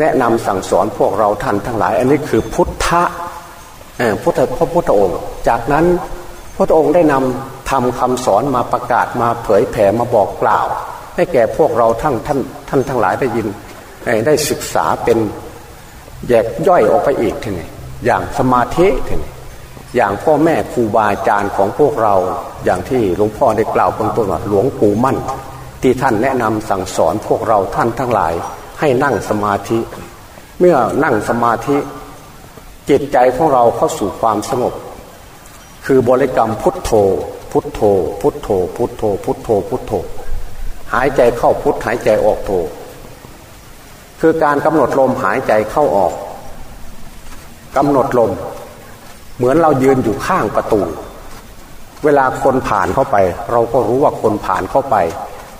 แนะนำสั่งสอนพวกเราท่านทั้งหลาย อันนี้คือพุทธะพุทธพระพุทธองค์ จากนั้นพระองค์ได้นำทำคำสอนมาประกาศมาเผยแผ่มาบอกกล่าว ให้แก่พวกเราทั้งท่านท่านทั้งหลายได้ยินได้ศึกษาเป็นแยกย่อยออกไปอีกทีนี้อย่างสมาธิทีนี้อย่างพ่อแม่ครูบาอาจารย์ของพวกเราอย่างที่หลวงพ่อได้กล่าวเบื้องต้นว่าหลวงปู่มั่น ที่ท่านแนะนำสั่งสอนพวกเราท่านทั้งหลาย ให้นั่งสมาธิ เมื่อนั่งสมาธิจิตใจของเราเข้าสู่ความสงบ คือบริกรรมพุทโธ พุทโธ พุทโธ พุทโธ พุทโธ พุทโธ หายใจเข้าพุทหายใจออกโธ คือการกำหนดลมหายใจเข้าออกกำหนดลม เหมือนเรายืนอยู่ข้างประตู เวลาคนผ่านเข้าไป เราก็รู้ว่าคนผ่านเข้าไป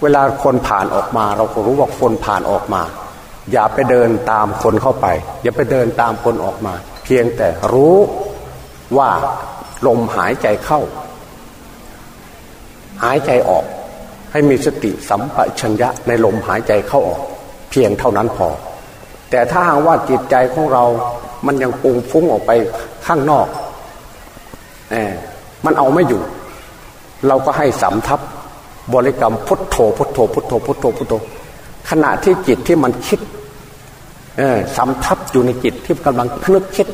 เวลาคนผ่านออกมา เราก็รู้ว่าคนผ่านออกมา อย่าไปเดินตามคนเข้าไป อย่าไปเดินตามคนออกมา เพียงแต่รู้ว่าลมหายใจเข้า หายใจออก ให้มีสติสัมปชัญญะในลมหายใจเข้าออก เพียงเท่านั้นพอ แต่ถ้าหากว่าจิตใจของเรา มันยังปุงฟุ้งออกไปข้างนอกแอบมันเอาไม่อยู่ เราก็ให้สำทับบริกรรมพุทโธพุทโธพุทโธพุทโธพุทโธขณะที่จิตที่มันคิด สำทับอยู่ในจิตที่กำลังคลึกคิด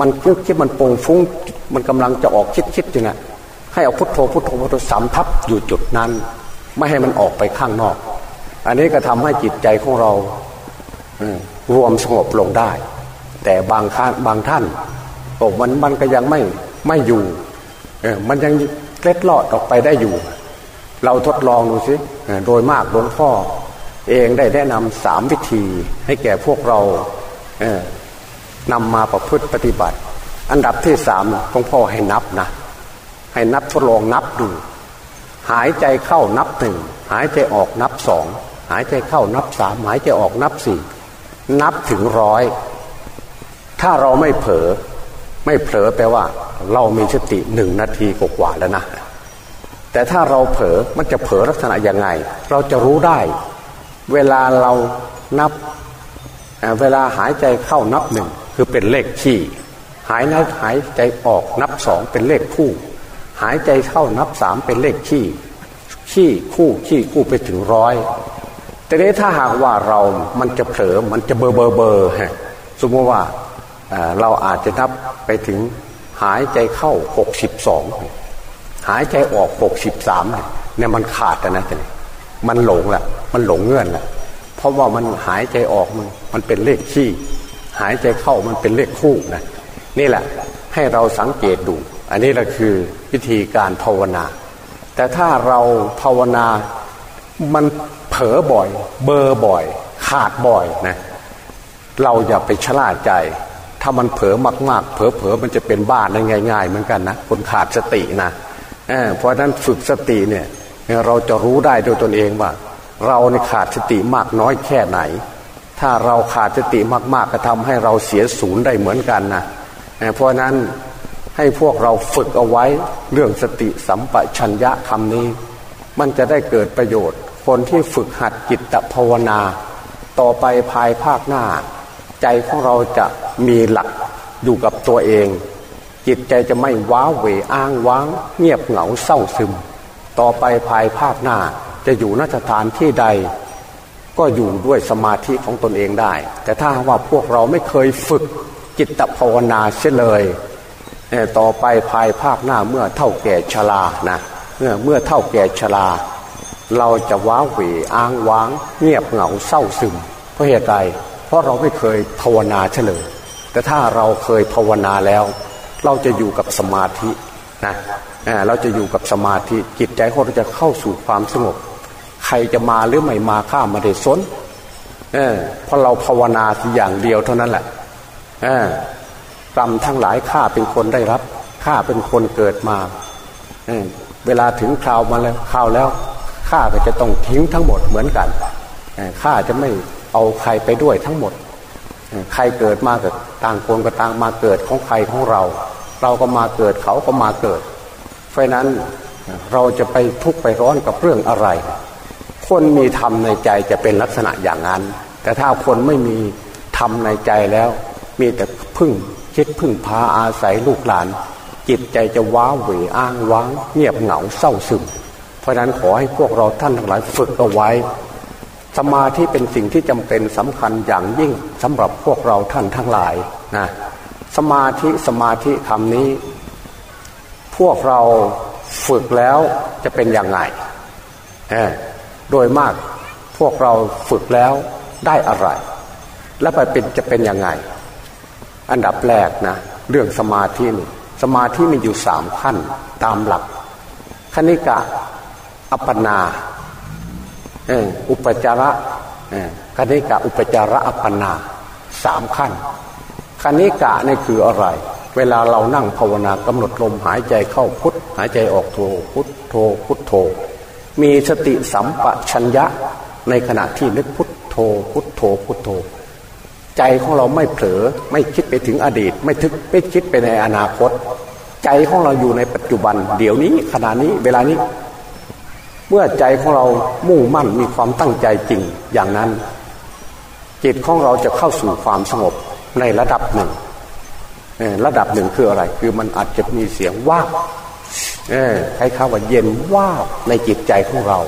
มันคิดคิดมันปงฟุ้ง มันกำลังจะออกคิดคิดอยู่นะให้เอาพุทโธพุทโธพุทโธสามทับอยู่จุดนั้น ไม่ให้มันออกไปข้างนอก อันนี้ก็ทำให้จิตใจของเรารวมสงบลงได้ แต่บางท่านบางท่านโอ้มันมันก็ยังไม่ไม่อยู่เอมันยังเล็ดลอดออกไปได้อยู่ เราทดลองดูสิโดยมากหลวงพ่อ เองได้แนะนำสามวิธีให้แก่พวกเราเนำมาประพฤติปฏิบัติ อันดับที่สามหลวงพ่อให้นับนะ ให้นับทดลองนับดู หายใจเข้านับหนึ่งหายใจออกนับสองหายใจเข้านับสามหายใจออกนับสี่นับถึงร้อยถ้าเราไม่เผลอไม่เผลอแปลว่า เรามีสติหนึ่งนาทีกว่าแล้วนะแต่ถ้าเราเผลอมันจะเผลอลักษณะยังไง เราจะรู้ได้ เวลาเรานับเวลาหายใจเข้านับหนึ่งคือเป็นเลขขี้หายนับหายใจออกนับสองเป็นเลขคู่ หายใจเข้านับสามเป็นเลขขี้ขี้คู่ขี้คู่ไปถึงร้อยแต่นี้ถ้าหากว่าเรามันจะเผลอมันจะเบอร์เบอร์เบอร์ฮะสมมติว่าเราอาจจะนับไปถึงหายใจเข้าหกสิบสองหายใจออกหกสิบสามเนี่ยมันขาดนะแต่ย มันหลงแหละมันหลงเงื่อนแหละเพราะว่ามันหายใจออกมันมันเป็นเลขขี้หายใจเข้ามันเป็นเลขคู่นะนี่แหละให้เราสังเกตดู อันนี้แหละคือวิธีการภาวนา แต่ถ้าเราภาวนามันเผลอบ่อย เบอร์บ่อย ขาดบ่อยนะเราอย่าไปชะล่าใจ ถ้ามันเผลอมากๆ เผลอเผลอมันจะเป็นบ้านได้ง่าย ๆ เหมือนกันนะคนขาดสตินะเเพราะนั้นฝึกสติเนี่ย เราจะรู้ได้โดยตนเองว่า เราในขาดสติมากน้อยแค่ไหน ถ้าเราขาดสติมากๆก็ทำให้เราเสียศูนย์ได้เหมือนกันนะเพราะนั้นให้พวกเราฝึกเอาไว้เรื่องสติสัมปชัญญะคำนี้ มันจะได้เกิดประโยชน์ คนที่ฝึกหัดจิตภาวนา ต่อไปภายภาคหน้า ใจของเราจะมีหลักอยู่กับตัวเอง จิตใจจะไม่ว้าเหวอ้างว้าง เงียบเหงาเศร้าซึม ต่อไปภายภาคหน้าจะอยู่นสถานที่ใด ก็อยู่ด้วยสมาธิของตนเองได้ แต่ถ้าว่าพวกเราไม่เคยฝึกจิตภาวนาเช่เลยต่อไปภายภาคหน้าเมื่อเท่าแก่ชรานะเมื่อเมื่อเท่าแก่ชราเราจะว้าเหวอ้างว้าง เงียบเหงาเศร้าซึม เพราะเหตุใดเพราะเราไม่เคยภาวนาเฉลย แต่ถ้าเราเคยภาวนาแล้ว เราจะอยู่กับสมาธินะ เราจะอยู่กับสมาธิจิตใจของเราจะเข้าสู่ความสงบ ใครจะมาหรือไม่มาข้ามาได้สนเออเพราะเราภาวนาอย่างเดียวเท่านั้นแหละกรรมทั้งหลายข้าเป็นคนได้รับข้าเป็นคนเกิดมาเเวลาถึงคราวมาแล้วคราวแล้วข้าก็จะต้องทิ้งทั้งหมดเหมือนกันข้าจะไม่เอาใครไปด้วยทั้งหมด ใครเกิดมากับต่างคนก็ต่างมาเกิดของใครของเรา เราก็มาเกิดเขาก็มาเกิด เพราะนั้นเราจะไปทุกข์ไปร้อนกับเรื่องอะไร คนมีธรรมในใจจะเป็นลักษณะอย่างนั้น แต่ถ้าคนไม่มีธรรมในใจแล้ว มีแต่พึ่งคิดพึ่งพาอาศัยลูกหลาน จิตใจจะว้าเหวอ้างว้าง เงียบเหงาเศร้าซึม เพราะนั้นขอให้พวกเราท่านทั้งหลายฝึกเอาไว้ สมาธิเป็นสิ่งที่จำเป็นสำคัญอย่างยิ่งสำหรับพวกเราท่านทั้งหลายนะสมาธิสมาธิคำนี้ พวกเราฝึกแล้วจะเป็นอย่างไงโดยมากพวกเราฝึกแล้วได้อะไร และไปเป็นจะเป็นยังไง อันดับแรกนะเรื่องสมาธินี่สมาธิมีอยู่สามขั้นตามหลักคณิกะ อัปปนาอุปจาระคณิกะอุปจาระอัปปนาสามขั้น คณิกะนี่คืออะไร เวลาเรานั่งภาวนากำหนดลมหายใจเข้าพุทหายใจออกโทพุทโทพุทโท มีสติสัมปชัญญะในขณะที่นึกพุทโทพุทโทพุทโท ใจของเราไม่เผลอไม่คิดไปถึงอดีต ไม่ทึกไม่คิดไปในอนาคต ใจของเราอยู่ในปัจจุบัน เดี๋ยวนี้ขณะนี้เวลานี้ เมื่อใจของเรามุ่งมั่นมีความตั้งใจจริงอย่างนั้นจิตของเราจะเข้าสู่ความสงบ ในระดับหนึ่งระดับหนึ่งคืออะไร คือมันอาจจะมีเสียงว่าใครข้าว่าเย็นว่าในจิตใจของเรา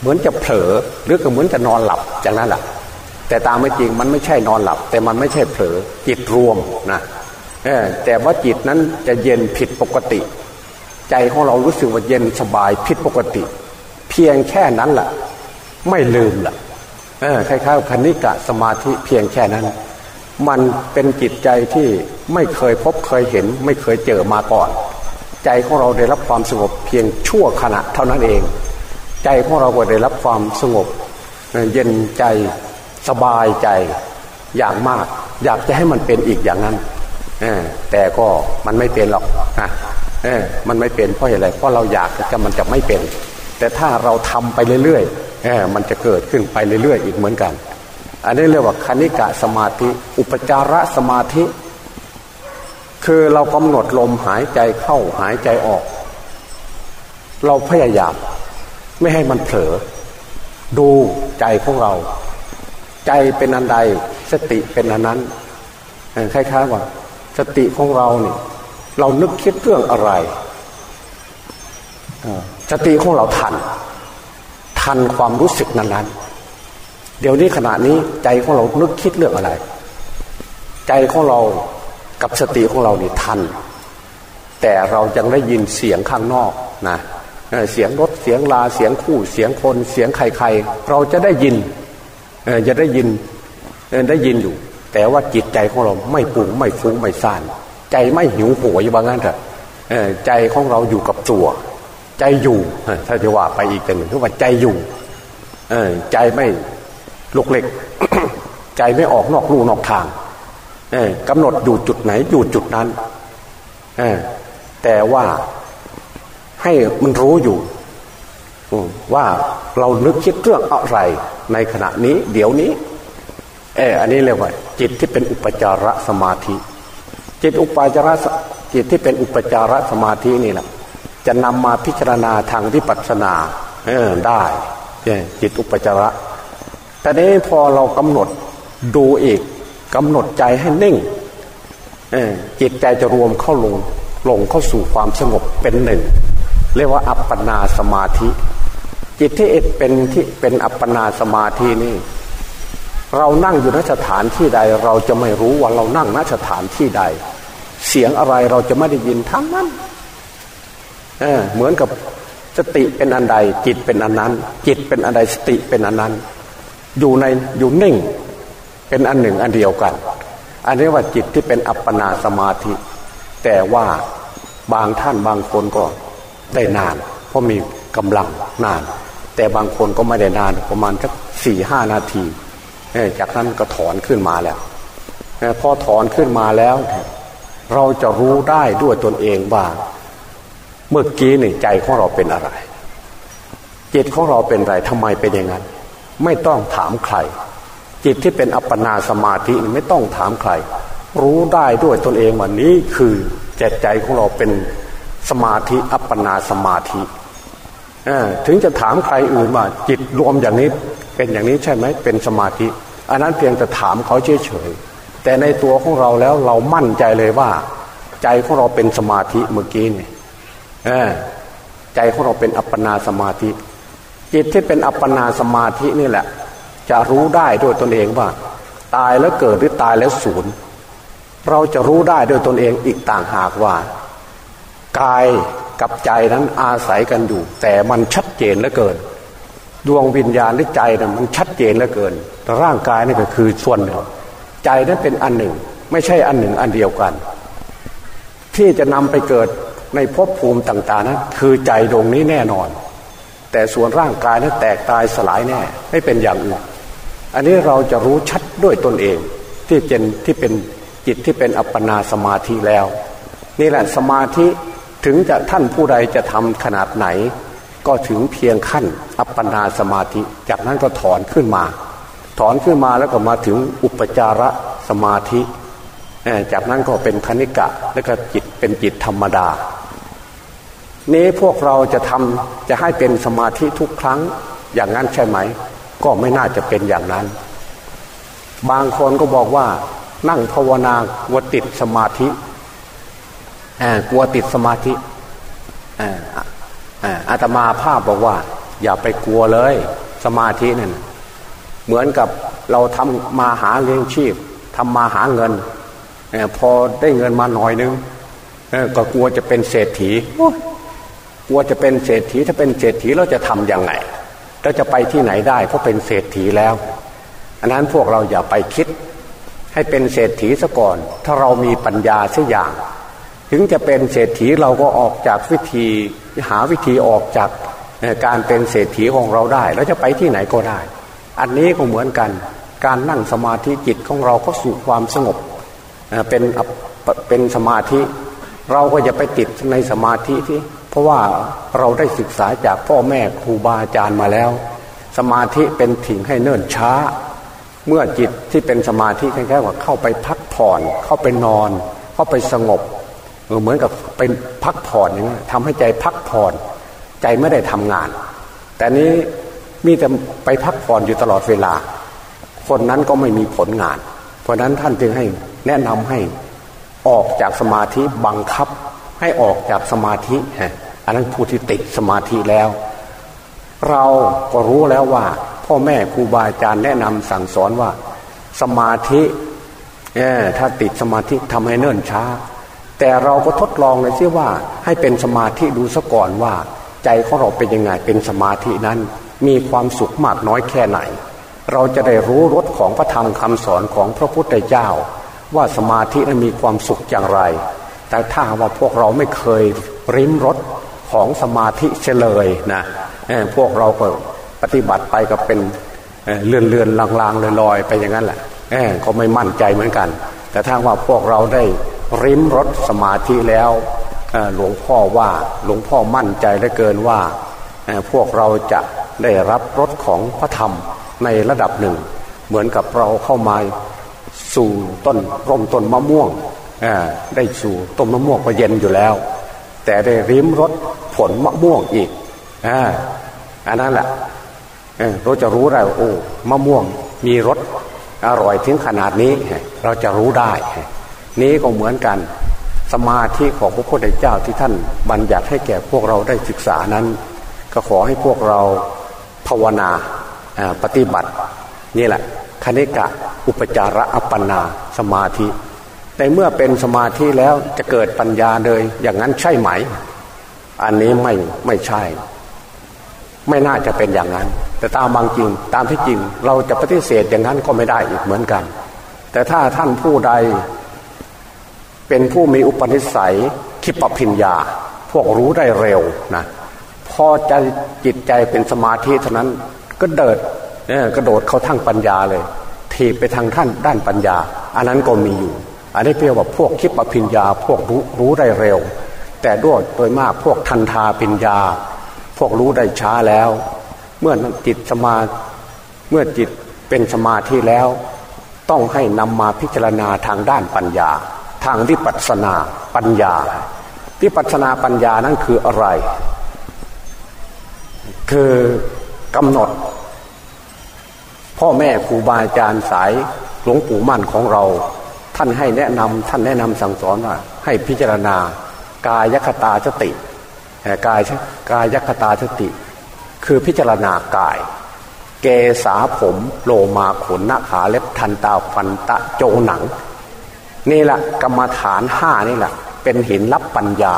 เหมือนจะเผลอหรือก็เหมือนจะนอนหลับจากนั้นแหละแต่ตามไม่จริงมันไม่ใช่นอนหลับ แต่มันไม่ใช่เผลอจิตรวมนะแต่ว่าจิตนั้นจะเย็นผิดปกติ ใจของเรารู้สึกว่าเย็นสบายผิดปกติ เพียงแค่นั้นแหละไม่ลืมละ่ะคล้ายๆคณิกะสมาธิเพียงแค่นั้น มันเป็นจิตใจที่ไม่เคยพบเคยเห็น ไม่เคยเจอมาก่อน ใจของเราได้รับความสงบเพียงชั่วขณะเท่านั้นเอง ใจของเราก็ได้รับความสงบ เย็นใจสบายใจอย่างมาก อยากจะให้มันเป็นอีกอย่างนั้นแต่ก็มันไม่เป็นหรอกนะมันไม่เป็นเพราะอะไรเพราะเราอยากจะมันจะไม่เป็น แต่ถ้าเราทำไปเรื่อยๆมันจะเกิดขึ้นไปเรื่อยๆ อีกเหมือนกัน อันนี้เรียกว่าคณิกะสมาธิ อุปจารสมาธิ คือเรากำหนดลมหายใจเข้าหายใจออก เราพยายามไม่ให้มันเผลอ ดูใจของเรา ใจเป็นอันใดสติเป็นอันนั้นคล้ายๆว่าสติของเราเนี่ยเรานึกคิดเรื่องอะไรสติของเราทัน ทันความรู้สึกนั้นๆ เดี๋ยวนี้ขณะนี้ใจของเรานึกคิดเรื่องอะไร ใจของเรากับสติของเรานี่ทัน แต่เรายังได้ยินเสียงข้างนอกนะเสียงรถเสียงลาเสียงคู่เสียงคนเสียงใครๆเราจะได้ยินจะได้ยินได้ยินอยู่ แต่ว่าจิตใจของเราไม่ปุงไม่ฟุ้งไม่ซ่าน ใจไม่หิวโหยว่างั้นเถอะใจของเราอยู่กับตัว ใจอยู่ถ้าจะว่าไปอีกแต่หนึ่งคือว่าใจอยู่ใจไม่ ลุกเล็ก ใจไม่ออกนอกลู่นอกทางกำหนดอยู่จุดไหนอยู่จุดนั้นแต่ว่าให้มันรู้อยู่ว่าเรานึกคิดเรื่องอะไร ในขณะนี้ เดี๋ยวนี้เอออันนี้เรียกว่า จิตที่เป็นอุปจารสมาธิ จิตอุปจารจิตที่เป็นอุปจารสมาธินี่แหละจะนำมาพิจารณาทางวิปัสสนาได้จิตอุปจาระ แต่นี้พอเรากำหนดดูอีกกำหนดใจให้นิ่งจิตใจจะรวมเข้าลงลงเข้าสู่ความสงบเป็นหนึ่ง เรียกว่าอัปปนาสมาธิ จิตที่เอ็ดเป็นที่เป็นอัปปนาสมาธินี่ เรานั่งอยู่ณสถานที่ใด เราจะไม่รู้ว่าเรานั่งณสถานที่ใด เสียงอะไรเราจะไม่ได้ยินทั้งนั้นเเหมือนกับสติเป็นอันใด จิตเป็นอันนั้น จิตเป็นอันใดสติเป็นอันนั้น อยู่ในอยู่นิ่ง เป็นอันหนึ่งอันเดียวกัน อันนี้ว่าจิตที่เป็นอัปปนาสมาธิ แต่ว่าบางท่านบางคนก็ได้นาน เพราะมีกำลังนาน แต่บางคนก็ไม่ได้นานประมาณสักสี่ห้านาทีจากนั้นก็ถอนขึ้นมาแล้วพอถอนขึ้นมาแล้ว เราจะรู้ได้ด้วยตนเองว่าเมื่อกี้นี่ใจของเราเป็นอะไรจิตของเราเป็นอะไรทำไมเป็นอย่างนั้น ไม่ต้องถามใคร จิตที่เป็นอัปปนาสมาธิไม่ต้องถามใคร รู้ได้ด้วยตนเองว่านี้คือจใจของเราเป็นสมาธิอัปปนาสมาธิถึงจะถามใครอื่นว่า จิตรวมอย่างนี้เป็นอย่างนี้ใช่ไหมเป็นสมาธิ อันนั้นเพียงแต่ถามเขาเฉยๆแต่ในตัวของเราแล้วเรามั่นใจเลยว่า ใจของเราเป็นสมาธิเมื่อกี้นี่ใจของเราเป็นอัปปนาสมาธิ จิตที่เป็นอัปปนาสมาธินี่แหละ จะรู้ได้ด้วยตนเองว่า ตายแล้วเกิดหรือตายแล้วสูญเราจะรู้ได้ด้วยตนเองอีกต่างหากว่า กายกับใจนั้นอาศัยกันอยู่ แต่มันชัดเจนเหลือเกิน ดวงวิญญาณหรือใจนะมันชัดเจนเหลือเกิน แต่ร่างกายนี่ก็คือส่วนหนึ่งใจนั้นเป็นอันหนึ่ง ไม่ใช่อันหนึ่งอันเดียวกัน ที่จะนำไปเกิดในภพภูมิต่าง ๆนั้นคือใจดวงนี้แน่นอน แต่ส่วนร่างกายนั้นแตกตายสลายแน่ไม่เป็นอย่างอื่นอันนี้เราจะรู้ชัดด้วยตนเอง ที่เป็นที่เป็นจิตที่เป็นอัปปนาสมาธิแล้ว นี่แหละสมาธิถึงจะท่านผู้ใดจะทำขนาดไหน ก็ถึงเพียงขั้นอัปปนาสมาธิ จากนั้นก็ถอนขึ้นมา ถอนขึ้นมาแล้วก็มาถึงอุปจารสมาธิ จากนั้นก็เป็นคณิกะแล้วก็จิตเป็นจิตธรรมดา นี้พวกเราจะทำจะให้เป็นสมาธิทุกครั้งอย่างนั้นใช่ไหม ก็ไม่น่าจะเป็นอย่างนั้น บางคนก็บอกว่า นั่งภาวนากลัวติดสมาธิกลัวติดสมาธิอาตมาภาพบอกว่า อย่าไปกลัวเลยสมาธินั่นเหมือนกับเราทำมาหาเลี้ยงชีพทำมาหาเงินพอได้เงินมาหน่อยนึงก็กลัวจะเป็นเศรษฐี กลัวจะเป็นเศรษฐีถ้าเป็นเศรษฐีเราจะทำยังไงเราจะไปที่ไหนได้เพราะเป็นเศรษฐีแล้วอันนั้นพวกเราอย่าไปคิด ให้เป็นเศรษฐีซะก่อน ถ้าเรามีปัญญาสักอย่าง ถึงจะเป็นเศรษฐีเราก็ออกจากวิธีหาวิธีออกจากการเป็นเศรษฐีของเราได้เราจะไปที่ไหนก็ได้ อันนี้ก็เหมือนกัน การนั่งสมาธิจิตของเราก็สู่ความสงบเป็นเป็นสมาธิ เราก็อย่าไปติดในสมาธิที่ เพราะว่าเราได้ศึกษาจากพ่อแม่ครูบาอาจารย์มาแล้ว สมาธิเป็นถิ่งให้เนิ่นช้า เมื่อจิตที่เป็นสมาธิแค่ว่าเข้าไปพักผ่อน เข้าไปนอน เข้าไปสงบเหมือนกับเป็นพักผ่อนอย่างนี้ทำให้ใจพักผ่อน ใจไม่ได้ทำงาน แต่นี้มีแต่ไปพักผ่อนอยู่ตลอดเวลา คนนั้นก็ไม่มีผลงาน เพราะนั้นท่านจึงให้แนะนำให้ออกจากสมาธิบังคับ ให้ออกจากสมาธิอันนั้นผู้ที่ติดสมาธิแล้ว เราก็รู้แล้วว่า พ่อแม่ครูบาอาจารย์แนะนำสั่งสอนว่า สมาธิถ้าติดสมาธิทำให้เนิ่นช้า แต่เราก็ทดลองเลยซิว่า ให้เป็นสมาธิดูซะก่อนว่า ใจของเราเป็นยังไงเป็นสมาธินั้น มีความสุขมากน้อยแค่ไหน เราจะได้รู้รสของพระธรรมคำสอนของพระพุทธเจ้า ว่าสมาธินั้นมีความสุขอย่างไร แต่ถ้าว่าพวกเราไม่เคยริมรถของสมาธิเฉลยนะพวกเราก็ปฏิบัติไปก็เป็นเลื่อนเลื่อนลางลางลอยลอยไปอย่างนั้นแหละก็ไม่มั่นใจเหมือนกัน แต่ถ้าว่าพวกเราได้ริมรถสมาธิแล้วหลวงพ่อว่าหลวงพ่อมั่นใจเหลือเกินว่าพวกเราจะได้รับรถของพระธรรมในระดับหนึ่ง เหมือนกับเราเข้ามาสู่ต้นร่มต้นมะม่วง ได้สู่ต้มมะม่วงก็เย็นอยู่แล้ว แต่ได้ริมรสผลมะม่วงอีกอันนั้นแหละเราจะรู้ได้โอ้มะม่วงมีรสอร่อยถึงขนาดนี้ เราจะรู้ได้ นี้ก็เหมือนกัน สมาธิของพระพุทธเจ้าที่ท่านบัญญัติให้แก่พวกเราได้ศึกษานั้น ก็ขอให้พวกเราภาวนาปฏิบัติ นี่แหละคณิกะ อุปจาระอัปปนา สมาธิ ในเมื่อเป็นสมาธิแล้วจะเกิดปัญญาเลย อย่างนั้นใช่ไหม อันนี้ไม่ไม่ใช่ ไม่น่าจะเป็นอย่างนั้น แต่ตามบางจริงตามที่จริงเราจะปฏิเสธอย่างนั้นก็ไม่ได้อีกเหมือนกัน แต่ถ้าท่านผู้ใด เป็นผู้มีอุปนิสัยคิปพิญญา พวกรู้ได้เร็วนะพอใจจิตใจเป็นสมาธิเท่านั้นก็เดิดกระโดดเข้าทั้งปัญญาเลยทีไปทางท่านด้านปัญญา อันนั้นก็มีอยู่ อันนี้เรียกว่าพวกคิดปพิญญาพวกรู้รู้ได้เร็ว แต่ด้วยโดยมากพวกทันทาปิญญา พวกรู้ได้ช้าแล้ว เมื่อจิตสมาเมื่อจิตเป็นสมาธิแล้ว ต้องให้นำมาพิจารณาทางด้านปัญญา ทางวิปัสสนาปัญญาวิปัสสนาปัญญานั้นคืออะไร คือกำหนด พ่อแม่ครูบาอาจารย์สายหลวงปู่มั่นของเรา ท่านให้แนะนำท่านแนะนำสั่งสอนว่าให้พิจารณากายคตาสติกายกายคตาสติ คือพิจารณากาย เกษาผมโลมาขนหน้าขาเล็บทันตาฟันตะโจหนัง นี่แหละกรรมฐานห้านี่แหละ เป็นหินรับปัญญา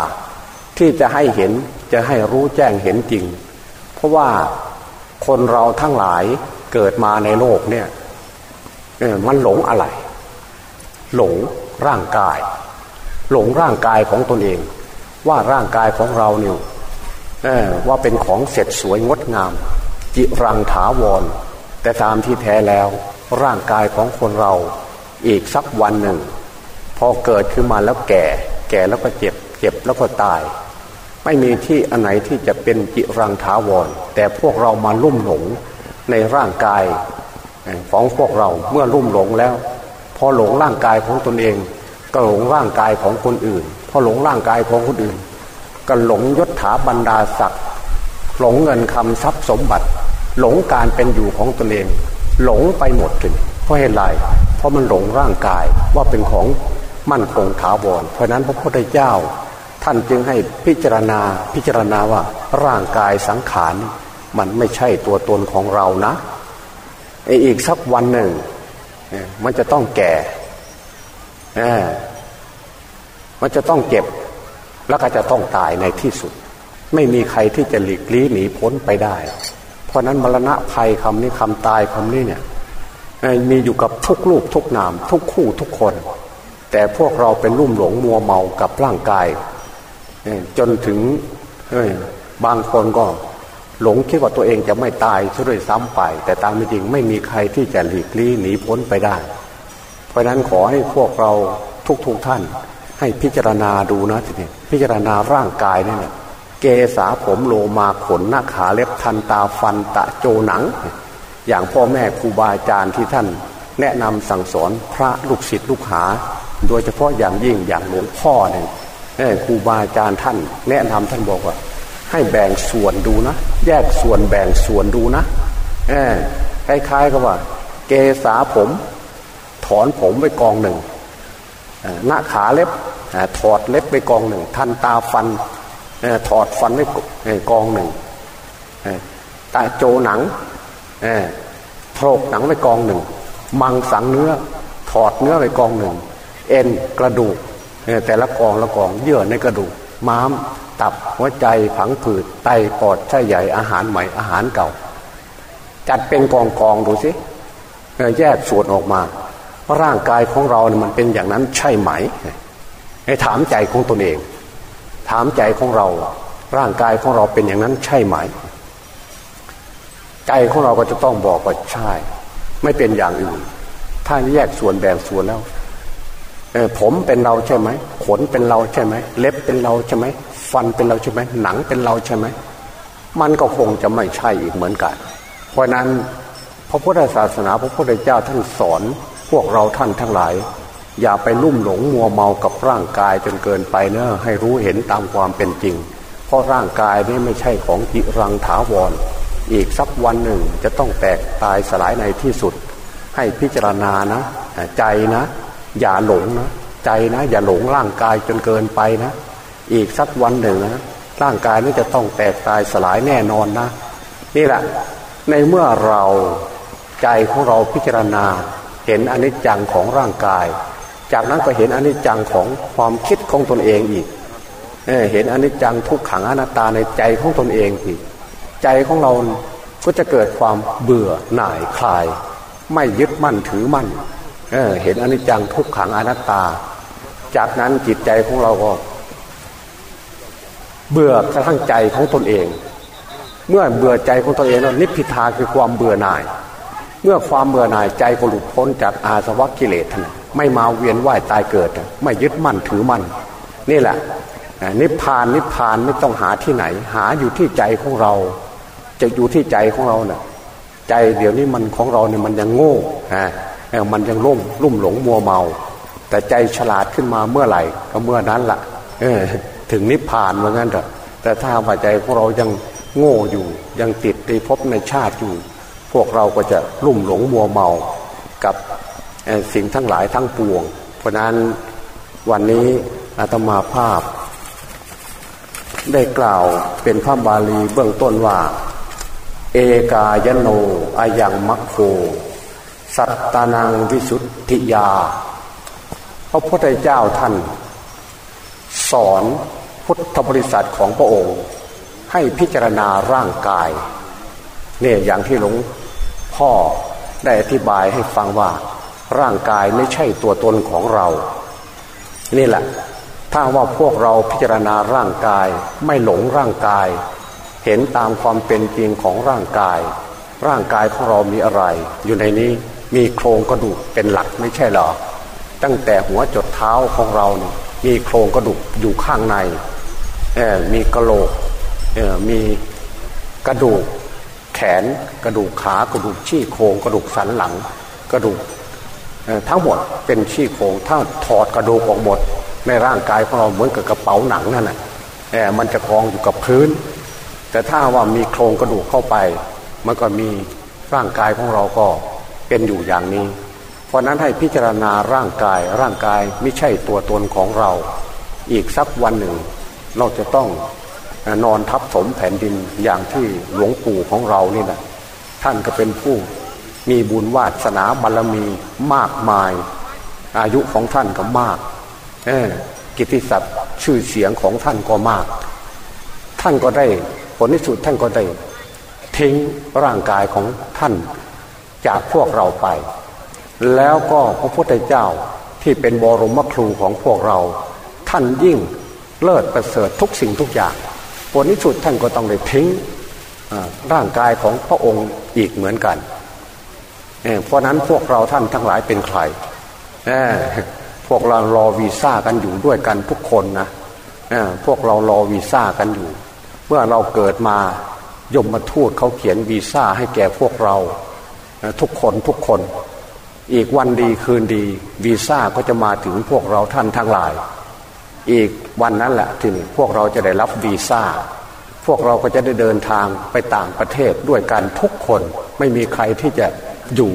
ที่จะให้เห็นจะให้รู้แจ้งเห็นจริง เพราะว่าคนเราทั้งหลายเกิดมาในโลกเนี่ยมันหลงอะไร หลงร่างกาย หลงร่างกายของตนเอง ว่าร่างกายของเราเนี่ยว่าเป็นของเสร็จสวยงดงาม จิรังถาวร แต่ตามที่แท้แล้ว ร่างกายของคนเราอีกสักวันหนึ่ง พอเกิดขึ้นมาแล้วแก่ แก่แล้วก็เจ็บ เจ็บแล้วก็ตาย ไม่มีที่อันไหนที่จะเป็นจิรังถาวร แต่พวกเรามาลุ่มหลงในร่างกายของพวกเราเมื่อลุ่มหลงแล้ว อหลงร่างกายของตนเอง ก็หลงร่างกายของคนอื่น พอหลงร่างกายของคนอื่น ก็หลงยศถาบรรดาศักดิ์หลงเงินคำทรัพย์สมบัติ หลงการเป็นอยู่ของตนเอง หลงไปหมดเลยเพราะเหตุไรเพราะมันหลงร่างกายว่าเป็นของมั่นคงถาวร เพราะนั้นพระพุทธเจ้า ท่านจึงให้พิจารณาพิจารณาว่าร่างกายสังขารมันไม่ใช่ตัวตนของเรานะอีกสักวันหนึ่ง มันจะต้องแก่มันจะต้องเจ็บ แล้วก็จะต้องตายในที่สุด ไม่มีใครที่จะหลีกลี่หนีพ้นไปได้ เพราะนั้นมรณะภัยคำนี้คำตายคำนี้เนี่ยมีอยู่กับทุกรูปทุกนาม ทุกคู่ทุกคน แต่พวกเราเป็นรุ่มหลงมัวเมากับร่างกายจนถึงบางคนก็ หลงคิดว่าตัวเองจะไม่ตายซะด้วยซ้ำไป แต่ตามจริงไม่มีใครที่จะหลีกลี่หนีพ้นไปได้ เพราะนั้นขอให้พวกเราทุกๆทท่าน ให้พิจารณาดูนะทีนี้พิจารณาร่างกายนี่แหละเกษาผมโลมาขนหน้าขาเล็บทันตาฟันตะโจหนัง อย่างพ่อแม่ครูบาอาจารย์ที่ท่าน แนะนำสั่งสอนพระลูกศิษย์ลูกหา โดยเฉพาะอย่างยิ่งอย่างหลวงพ่อเนี่ยครูบาอาจารย์ท่าน แนะนำท่านบอกว่า ให้แบ่งส่วนดูนะ แยกส่วนแบ่งส่วนดูนะอคล้ายๆกับว่า เกษาผม ถอนผมไปกองหนึ่งหน้าขาเล็บถอดเล็บไปกองหนึ่งทันตาฟันถอดฟันไปกองหนึ่งตาโจหนังโผลกหนังไปกองหนึ่ง มังสังเนื้อ ถอดเนื้อไปกองหนึ่ง เอ็นกระดูกแต่ละกองละกองเยื่อในกระดูก ม้ามตับหัวใจผังผืดไตปอดไส้ใหญ่อาหารใหม่อาหารเก่า จัดเป็นกองกองดูสิแยกส่วนออกมาร่างกายของเราเนี่ยมันเป็นอย่างนั้นใช่ไหมให้ถามใจของตนเอง ถามใจของเรา ร่างกายของเราเป็นอย่างนั้นใช่ไหม ใจของเราก็จะต้องบอกว่าใช่ ไม่เป็นอย่างอื่น ถ้าแยกส่วนแบ่งส่วนแล้ว ผมเป็นเราใช่ไหมขนเป็นเราใช่ไหมเล็บเป็นเราใช่ไหมฟันเป็นเราใช่ไหมหนังเป็นเราใช่ไหมมันก็คงจะไม่ใช่อีกเหมือนกัน เพราะนั้นพระพุทธศาสนาพระพุทธเจ้าท่านสอนพวกเราท่านทั้งหลาย อย่าไปลุ่มหลงมัวเมากับร่างกายจนเกินไปเนอะให้รู้เห็นตามความเป็นจริง เพราะร่างกายนี้ไม่ใช่ของจิรังถาวร อีกสักวันหนึ่งจะต้องแตกตายสลายในที่สุด ให้พิจารณานะใจนะ อย่าหลงนะใจนะ อย่าหลงร่างกายจนเกินไปนะ อีกสักวันหนึ่งนะร่างกายนี่จะต้องแตกตายสลายแน่นอนนะ นี่แหละ ในเมื่อเราใจของเราพิจารณา เห็นอนิจจังของร่างกาย จากนั้นก็เห็นอนิจจังของความคิดของตนเองอีกเเห็นอนิจจังทุกขังอนัตตาในใจของตนเองอีกใจของเราก็จะเกิดความเบื่อหน่ายคลาย ไม่ยึดมั่นถือมั่น เเห็นอนิจจังทุกขังอนัตตา จากนั้นจิตใจของเราก็ เบื่อกระทั่งใจของตนเอง เมื่อเบื่อใจของตนเองแล้วนิพพิทาคือความเบื่อหน่าย เมื่อความเบื่อหน่ายใจก็หลุดพ้นจากอาสวะกิเลสไม่มาเวียนว่ายตายเกิด ไม่ยึดมั่นถือมั่นนี่แหละนิพพานนิพพานไม่ต้องหาที่ไหน หาอยู่ที่ใจของเรา จะอยู่ที่ใจของเราเนะ่ยใจเดี๋ยวนี้มันของเราเนี่ยมันยังโง่ฮะ มันยังล่มลุ่มหลงมัวเมา แต่ใจฉลาดขึ้นมาเมื่อไหร่ก็เมื่อนั้นละ่ะถึงนิพพานเหมือนกันเถอะแต่ถ้าว่าใจของเรายังโง่อยู่ยังติดในภพในชาติอยู่ พวกเราก็จะลุ่มหลงมัวเมากับสิ่งทั้งหลายทั้งปวง เพราะนั้นวันนี้อาตมาภาพ ได้กล่าวเป็นพระบาลีเบื้องต้นว่า เอกายโนอายังมัคโค สัตตานังวิสุทธิยา พระพุทธเจ้าท่าน สอนพุทธบริษัทของพระองค์ ให้พิจารณาร่างกายเนี่ยอย่างที่หลวงพ่อได้อธิบายให้ฟังว่าร่างกายไม่ใช่ตัวตนของเรา นี่แหละ ถ้าว่าพวกเราพิจารณาร่างกายไม่หลงร่างกาย เห็นตามความเป็นจริงของร่างกาย ร่างกายของเรามีอะไรอยู่ในนี้ มีโครงกระดูกเป็นหลักไม่ใช่หรอ ตั้งแต่หัวจดเท้าของเราเนี่ยมีโครงกระดูกอยู่ข้างในมีกระโหลกมีกระดูกแขนกระดูกขากระดูกชี้โครงกระดูกสันหลังกระดูกทั้งหมดเป็นชี้โครงถ้าถอดกระดูกออกหมด ในร่างกายของเราเหมือนกับกระเป๋าหนังนั่นแหละมันจะกองอยู่กับพื้น แต่ถ้าว่ามีโครงกระดูกเข้าไป มันก็มีร่างกายของเราก็ เป็นอยู่อย่างนี้ เพราะนั้นให้พิจารณาร่างกายร่างกายไม่ใช่ตัวตนของเรา อีกสักวันหนึ่ง เราจะต้องนอนทับถมแผ่นดินอย่างที่หลวงปู่ของเรานี่แหละท่านก็เป็นผู้มีบุญวาสนาบารรมีมากมาย อายุของท่านก็มากกิติศัพท์ชื่อเสียงของท่านก็มาก ท่านก็ได้ผลที่สุดท่านก็ได้ทิ้งร่างกายของท่าน จากพวกเราไป แล้วก็พระพุทธเจ้าที่เป็นบรมครูของพวกเรา ท่านยิ่งเลิศประเสริฐทุกสิ่งทุกอย่างผลที่สุดท่านก็ต้องได้ทิ้งร่างกายของพระองค์อีกเหมือนกันเพราะนั้นพวกเราท่านทั้งหลายเป็นใครพวกเรารอวีซ่ากันอยู่ด้วยกันทุกคนนะพวกเรารอวีซ่ากันอยู่ เมื่อเราเกิดมายมมาทูตเขาเขียนวีซ่าให้แก่พวกเรา ทุกคนทุกคน อีกวันดีคืนดีวีซ่าก็จะมาถึงพวกเราท่านทั้งหลาย อีกวันนั้นแหละที่พวกเราจะได้รับวีซ่าพวกเราก็จะได้เดินทางไปต่างประเทศด้วยกันทุกคนไม่มีใครที่จะอยู่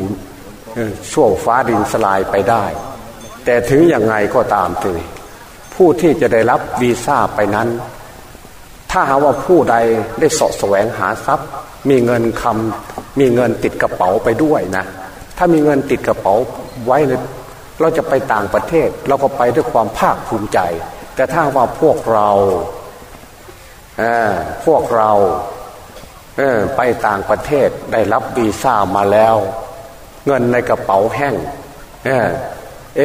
ชั่วฟ้าดินสลายไปได้ แต่ถึงอย่างไงก็ตามทีผู้ที่จะได้รับวีซ่าไปนั้น ถ้าหาว่าผู้ใดได้สาะแสวงหาทรัพย์ มีเงินคำ มีเงินติดกระเป๋าไปด้วยนะ ถ้ามีเงินติดกระเป๋าไว้เลยเราจะไปต่างประเทศ เราก็ไปด้วยความภาคภูมิใจ แต่ถ้าว่าพวกเราพวกเราไปต่างประเทศได้รับวีซ่ามาแล้ว เงินในกระเป๋าแห้งเออเอ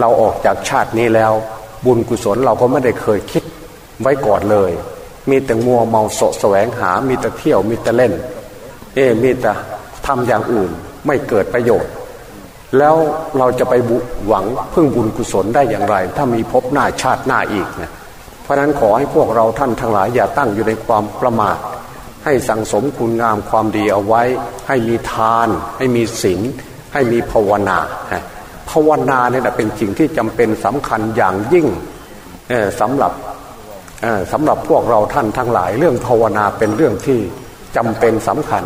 เราออกจากชาตินี้แล้ว บุญกุศลเราก็ไม่ได้เคยคิดไว้ก่อนเลย มีแต่งัวเมาโสแสวงหา มีแต่เที่ยวมีแต่เล่น เอมีแต่ทำอย่างอื่นไม่เกิดประโยชน์ แล้วเราจะไปหวังพึ่งบุญกุศลได้อย่างไร ถ้ามีพบหน้าชาติหน้าอีกนะเพราะนั้นขอให้พวกเราท่านทั้งหลายอย่าตั้งอยู่ในความประมาทให้สั่งสมคุณงามความดีเอาไว้ ให้มีทาน ให้มีศีลให้มีภาวนาภาวนาเนี่ยเป็นสิ่งที่จำเป็นสำคัญอย่างยิ่งสำหรับสำหรับพวกเราท่านทั้งหลาย เรื่องภาวนาเป็นเรื่องที่ จำเป็นสำคัญ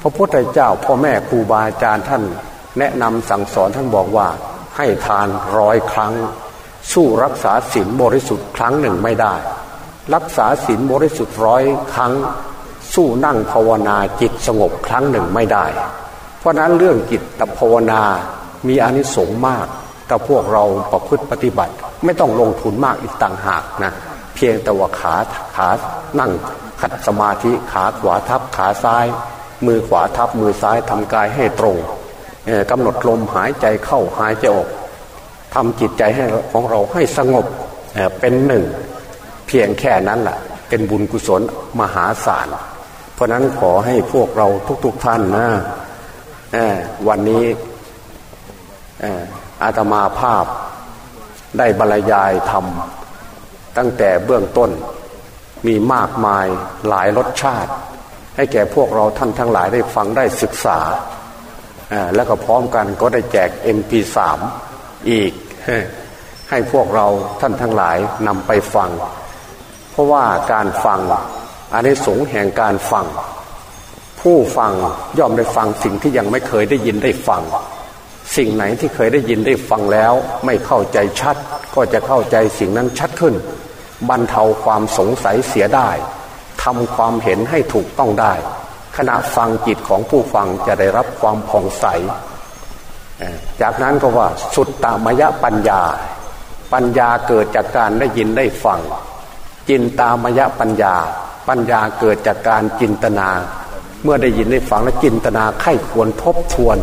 พระพุทธเจ้าพ่อแม่ครูบาอาจารย์ท่าน แนะนำสั่งสอนท่านบอกว่าให้ทานร้อยครั้ง สู้รักษาศีลบริสุทธิ์ครั้งหนึ่งไม่ได้ รักษาศีลบริสุทธิ์ร้อยครั้ง สู้นั่งภาวนาจิตสงบครั้งหนึ่งไม่ได้ เพราะนั้นเรื่องจิตตภาวนามีอนิสงส์มากแต่พวกเราประพฤติปฏิบัติ ไม่ต้องลงทุนมากอีกต่างหากนะเพียงแต่ว่าขาขานั่ง ขัดสมาธิขาขวาทับขาซ้าย มือขวาทับมือซ้ายทำกายให้ตรงกำหนดลมหายใจเข้าหายใจออกทำจิตใจให้ของเราให้สงบเป็นหนึ่ง เพียงแค่นั้นแหละเป็นบุญกุศลมหาศาลเพราะนั้นขอให้พวกเราทุก ๆทท่านนะวันนี้อาตมาภาพได้บรรยายทำตั้งแต่เบื้องต้น มีมากมายหลายรสชาติ ให้แก่พวกเราท่านทั้งหลายได้ฟังได้ศึกษา แล้วก็พร้อมกันก็ได้แจก MP3 อีก ให้พวกเราท่านทั้งหลายนำไปฟัง เพราะว่าการฟังอันนี้สงแห่งการฟัง ผู้ฟังย่อมได้ฟังสิ่งที่ยังไม่เคยได้ยินได้ฟัง สิ่งไหนที่เคยได้ยินได้ฟังแล้ว ไม่เข้าใจชัดก็จะเข้าใจสิ่งนั้นชัดขึ้น บรรเทาความสงสัยเสียได้ทำความเห็นให้ถูกต้องได้ ขณะฟังจิตของผู้ฟังจะได้รับความผ่องใส จากนั้นก็ว่าสุดตามยะปัญญา ปัญญาเกิดจากการได้ยินได้ฟัง จินตามยะปัญญา ปัญญาเกิดจากการจินตนา เมื่อได้ยินได้ฟังและจินตนาไข้ควรทบทวน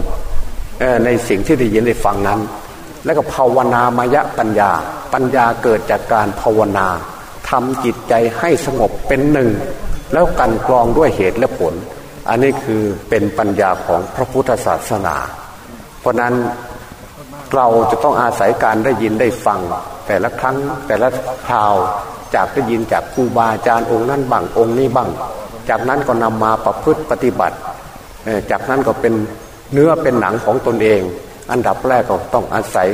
ในสิ่งที่ได้ยินได้ฟังนั้น แล้วก็ภาวนามยะปัญญา ปัญญาเกิดจากการภาวนาทำจิตใจให้สงบเป็นหนึ่ง แล้วกันกรองด้วยเหตุและผล อันนี้คือเป็นปัญญาของพระพุทธศาสนา เพราะนั้นเราจะต้องอาศัยการได้ยินได้ฟัง แต่ละครั้งแต่ละคราวจากได้ยินจากครูบาอาจารย์องค์นั้นบังองค์นี้บังจากนั้นก็นำมาประพฤติปฏิบัติ จากนั้นก็เป็นเนื้อเป็นหนังของตนเอง อันดับแรกก็ต้องอาศัย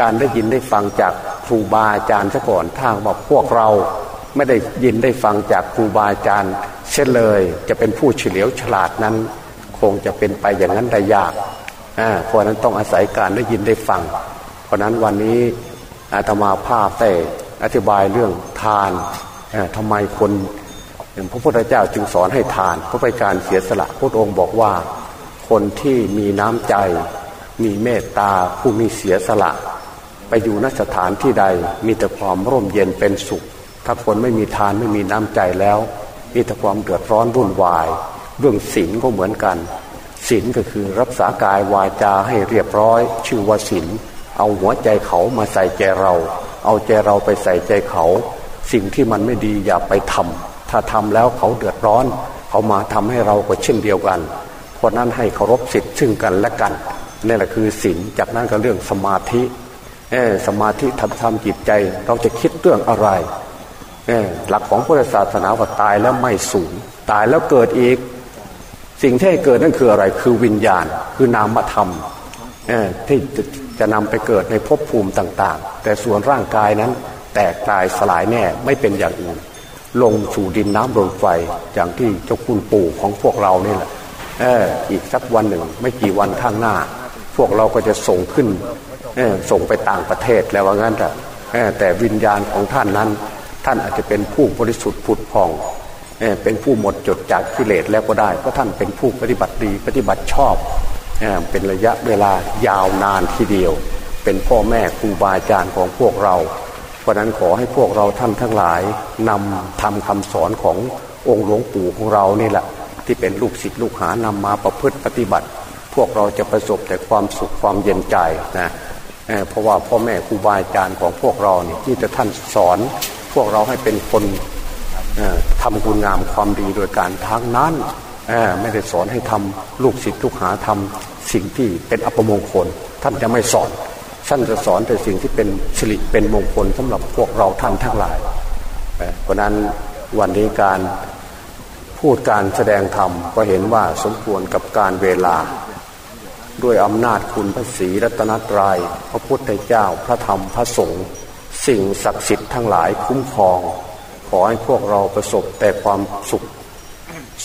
การได้ยินได้ฟังจากครูบาอาจารย์ซะก่อนทาบอกพวกเราไม่ได้ยินได้ฟังจากครูบาอาจารย์เช่นเลย จะเป็นผู้เฉลียวฉลาดนั้น คงจะเป็นไปอย่างนั้นได้ยากเพราะนั้นต้องอาศัยการได้ยินได้ฟัง เพราะนั้นวันนี้อาตมาภาพแต่อธิบายเรื่องทานทำไมคนพระพุทธเจ้าจึงสอนให้ทานเพราะไปการเสียสละพระองค์บอกว่า คนที่มีน้ำใจ มีเมตตาผู้มีเสียสละ ไปอยู่นสถานที่ใด มีแต่ความร่มเย็นเป็นสุข ถ้าคนไม่มีทานไม่มีน้ำใจแล้ว มีแต่ความเดือดร้อนวุ่นวาย เรื่องศีลก็เหมือนกันศีลก็คือรักษากายวาจาให้เรียบร้อย ชื่อว่าศีลเอาหัวใจเขามาใส่ใจเรา เอาใจเราไปใส่ใจเขา สิ่งที่มันไม่ดีอย่าไปทำถ้าทำแล้วเขาเดือดร้อน เขามาทำให้เราก็เช่นเดียวกัน เพราะนั้นให้เคารพสิทธิ์ซึ่งกันและกัน นี่แหละคือศีลจากนั้นก็เรื่องสมาธิสมาธิทำทำจิตใจ เราจะคิดเรื่องอะไรหลักของพุทธศาสนาว่าตายแล้วไม่สูญตายแล้วเกิดอีก สิ่งที่เกิดนั่นคืออะไรคือวิญญาณ คือนามธรรมที่จะนำไปเกิดในภพภูมิต่าง ๆ แต่ส่วนร่างกายนั้น แตกตายสลายแน่ไม่เป็นอย่างอื่น ลงสู่ดินน้ำลมไฟอย่างที่เจ้าคุณปู่ของพวกเรานี่แหละอีกสักวันหนึ่ง ไม่กี่วันข้างหน้า พวกเราก็จะส่งขึ้นส่งไปต่างประเทศแล้วว่างั้นแต่แต่วิญญาณของท่านนั้น ท่านอาจจะเป็นผู้บริสุทธิ์ผุดพองเป็นผู้หมดจดจากกิเลสแล้วก็ได้เพราะท่านเป็นผู้ปฏิบัติดีปฏิบัติชอบเป็นระยะเวลายาวนานทีเดียว เป็นพ่อแม่ครูบาอาจารย์ของพวกเรา เพราะนั้นขอให้พวกเราท่านทั้งหลายนำทำคำสอนขององค์หลวงปู่ของเรานี่แหละ ที่เป็นลูกศิษย์ลูกหานำมาประพฤติปฏิบัติ พวกเราจะประสบแต่ความสุขความเย็นใจนะเพราะว่าพ่อแม่ครูบาอาจารย์ของพวกเราเนี่ยที่จะท่านสอน พวกเราให้เป็นคนทำคุณงามความดีโดยการทางนั้นไม่ได้สอนให้ทำลูกศิษย์ลูกหาทำสิ่งที่เป็นอัปมงคล ท่านจะไม่สอนท่านจะสอนแต่สิ่งที่เป็นสิริเป็นมงคลสำหรับพวกเราท่านทั้งหลายเพราะนั้นวันนี้การพูดการแสดงธรรมก็เห็นว่าสมควรกับการเวลา ด้วยอำนาจคุณพระศรีรัตนตรยัยพระพุทธเจ้าพระธรรมพระสงฆ์สิ่งศักดิ์สิทธิ์ทั้งหลายคุ้มครอง ขอให้พวกเราประสบแต่ความสุข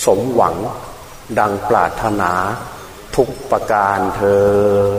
สมหวังดังปรารถนาทุกประการเทอ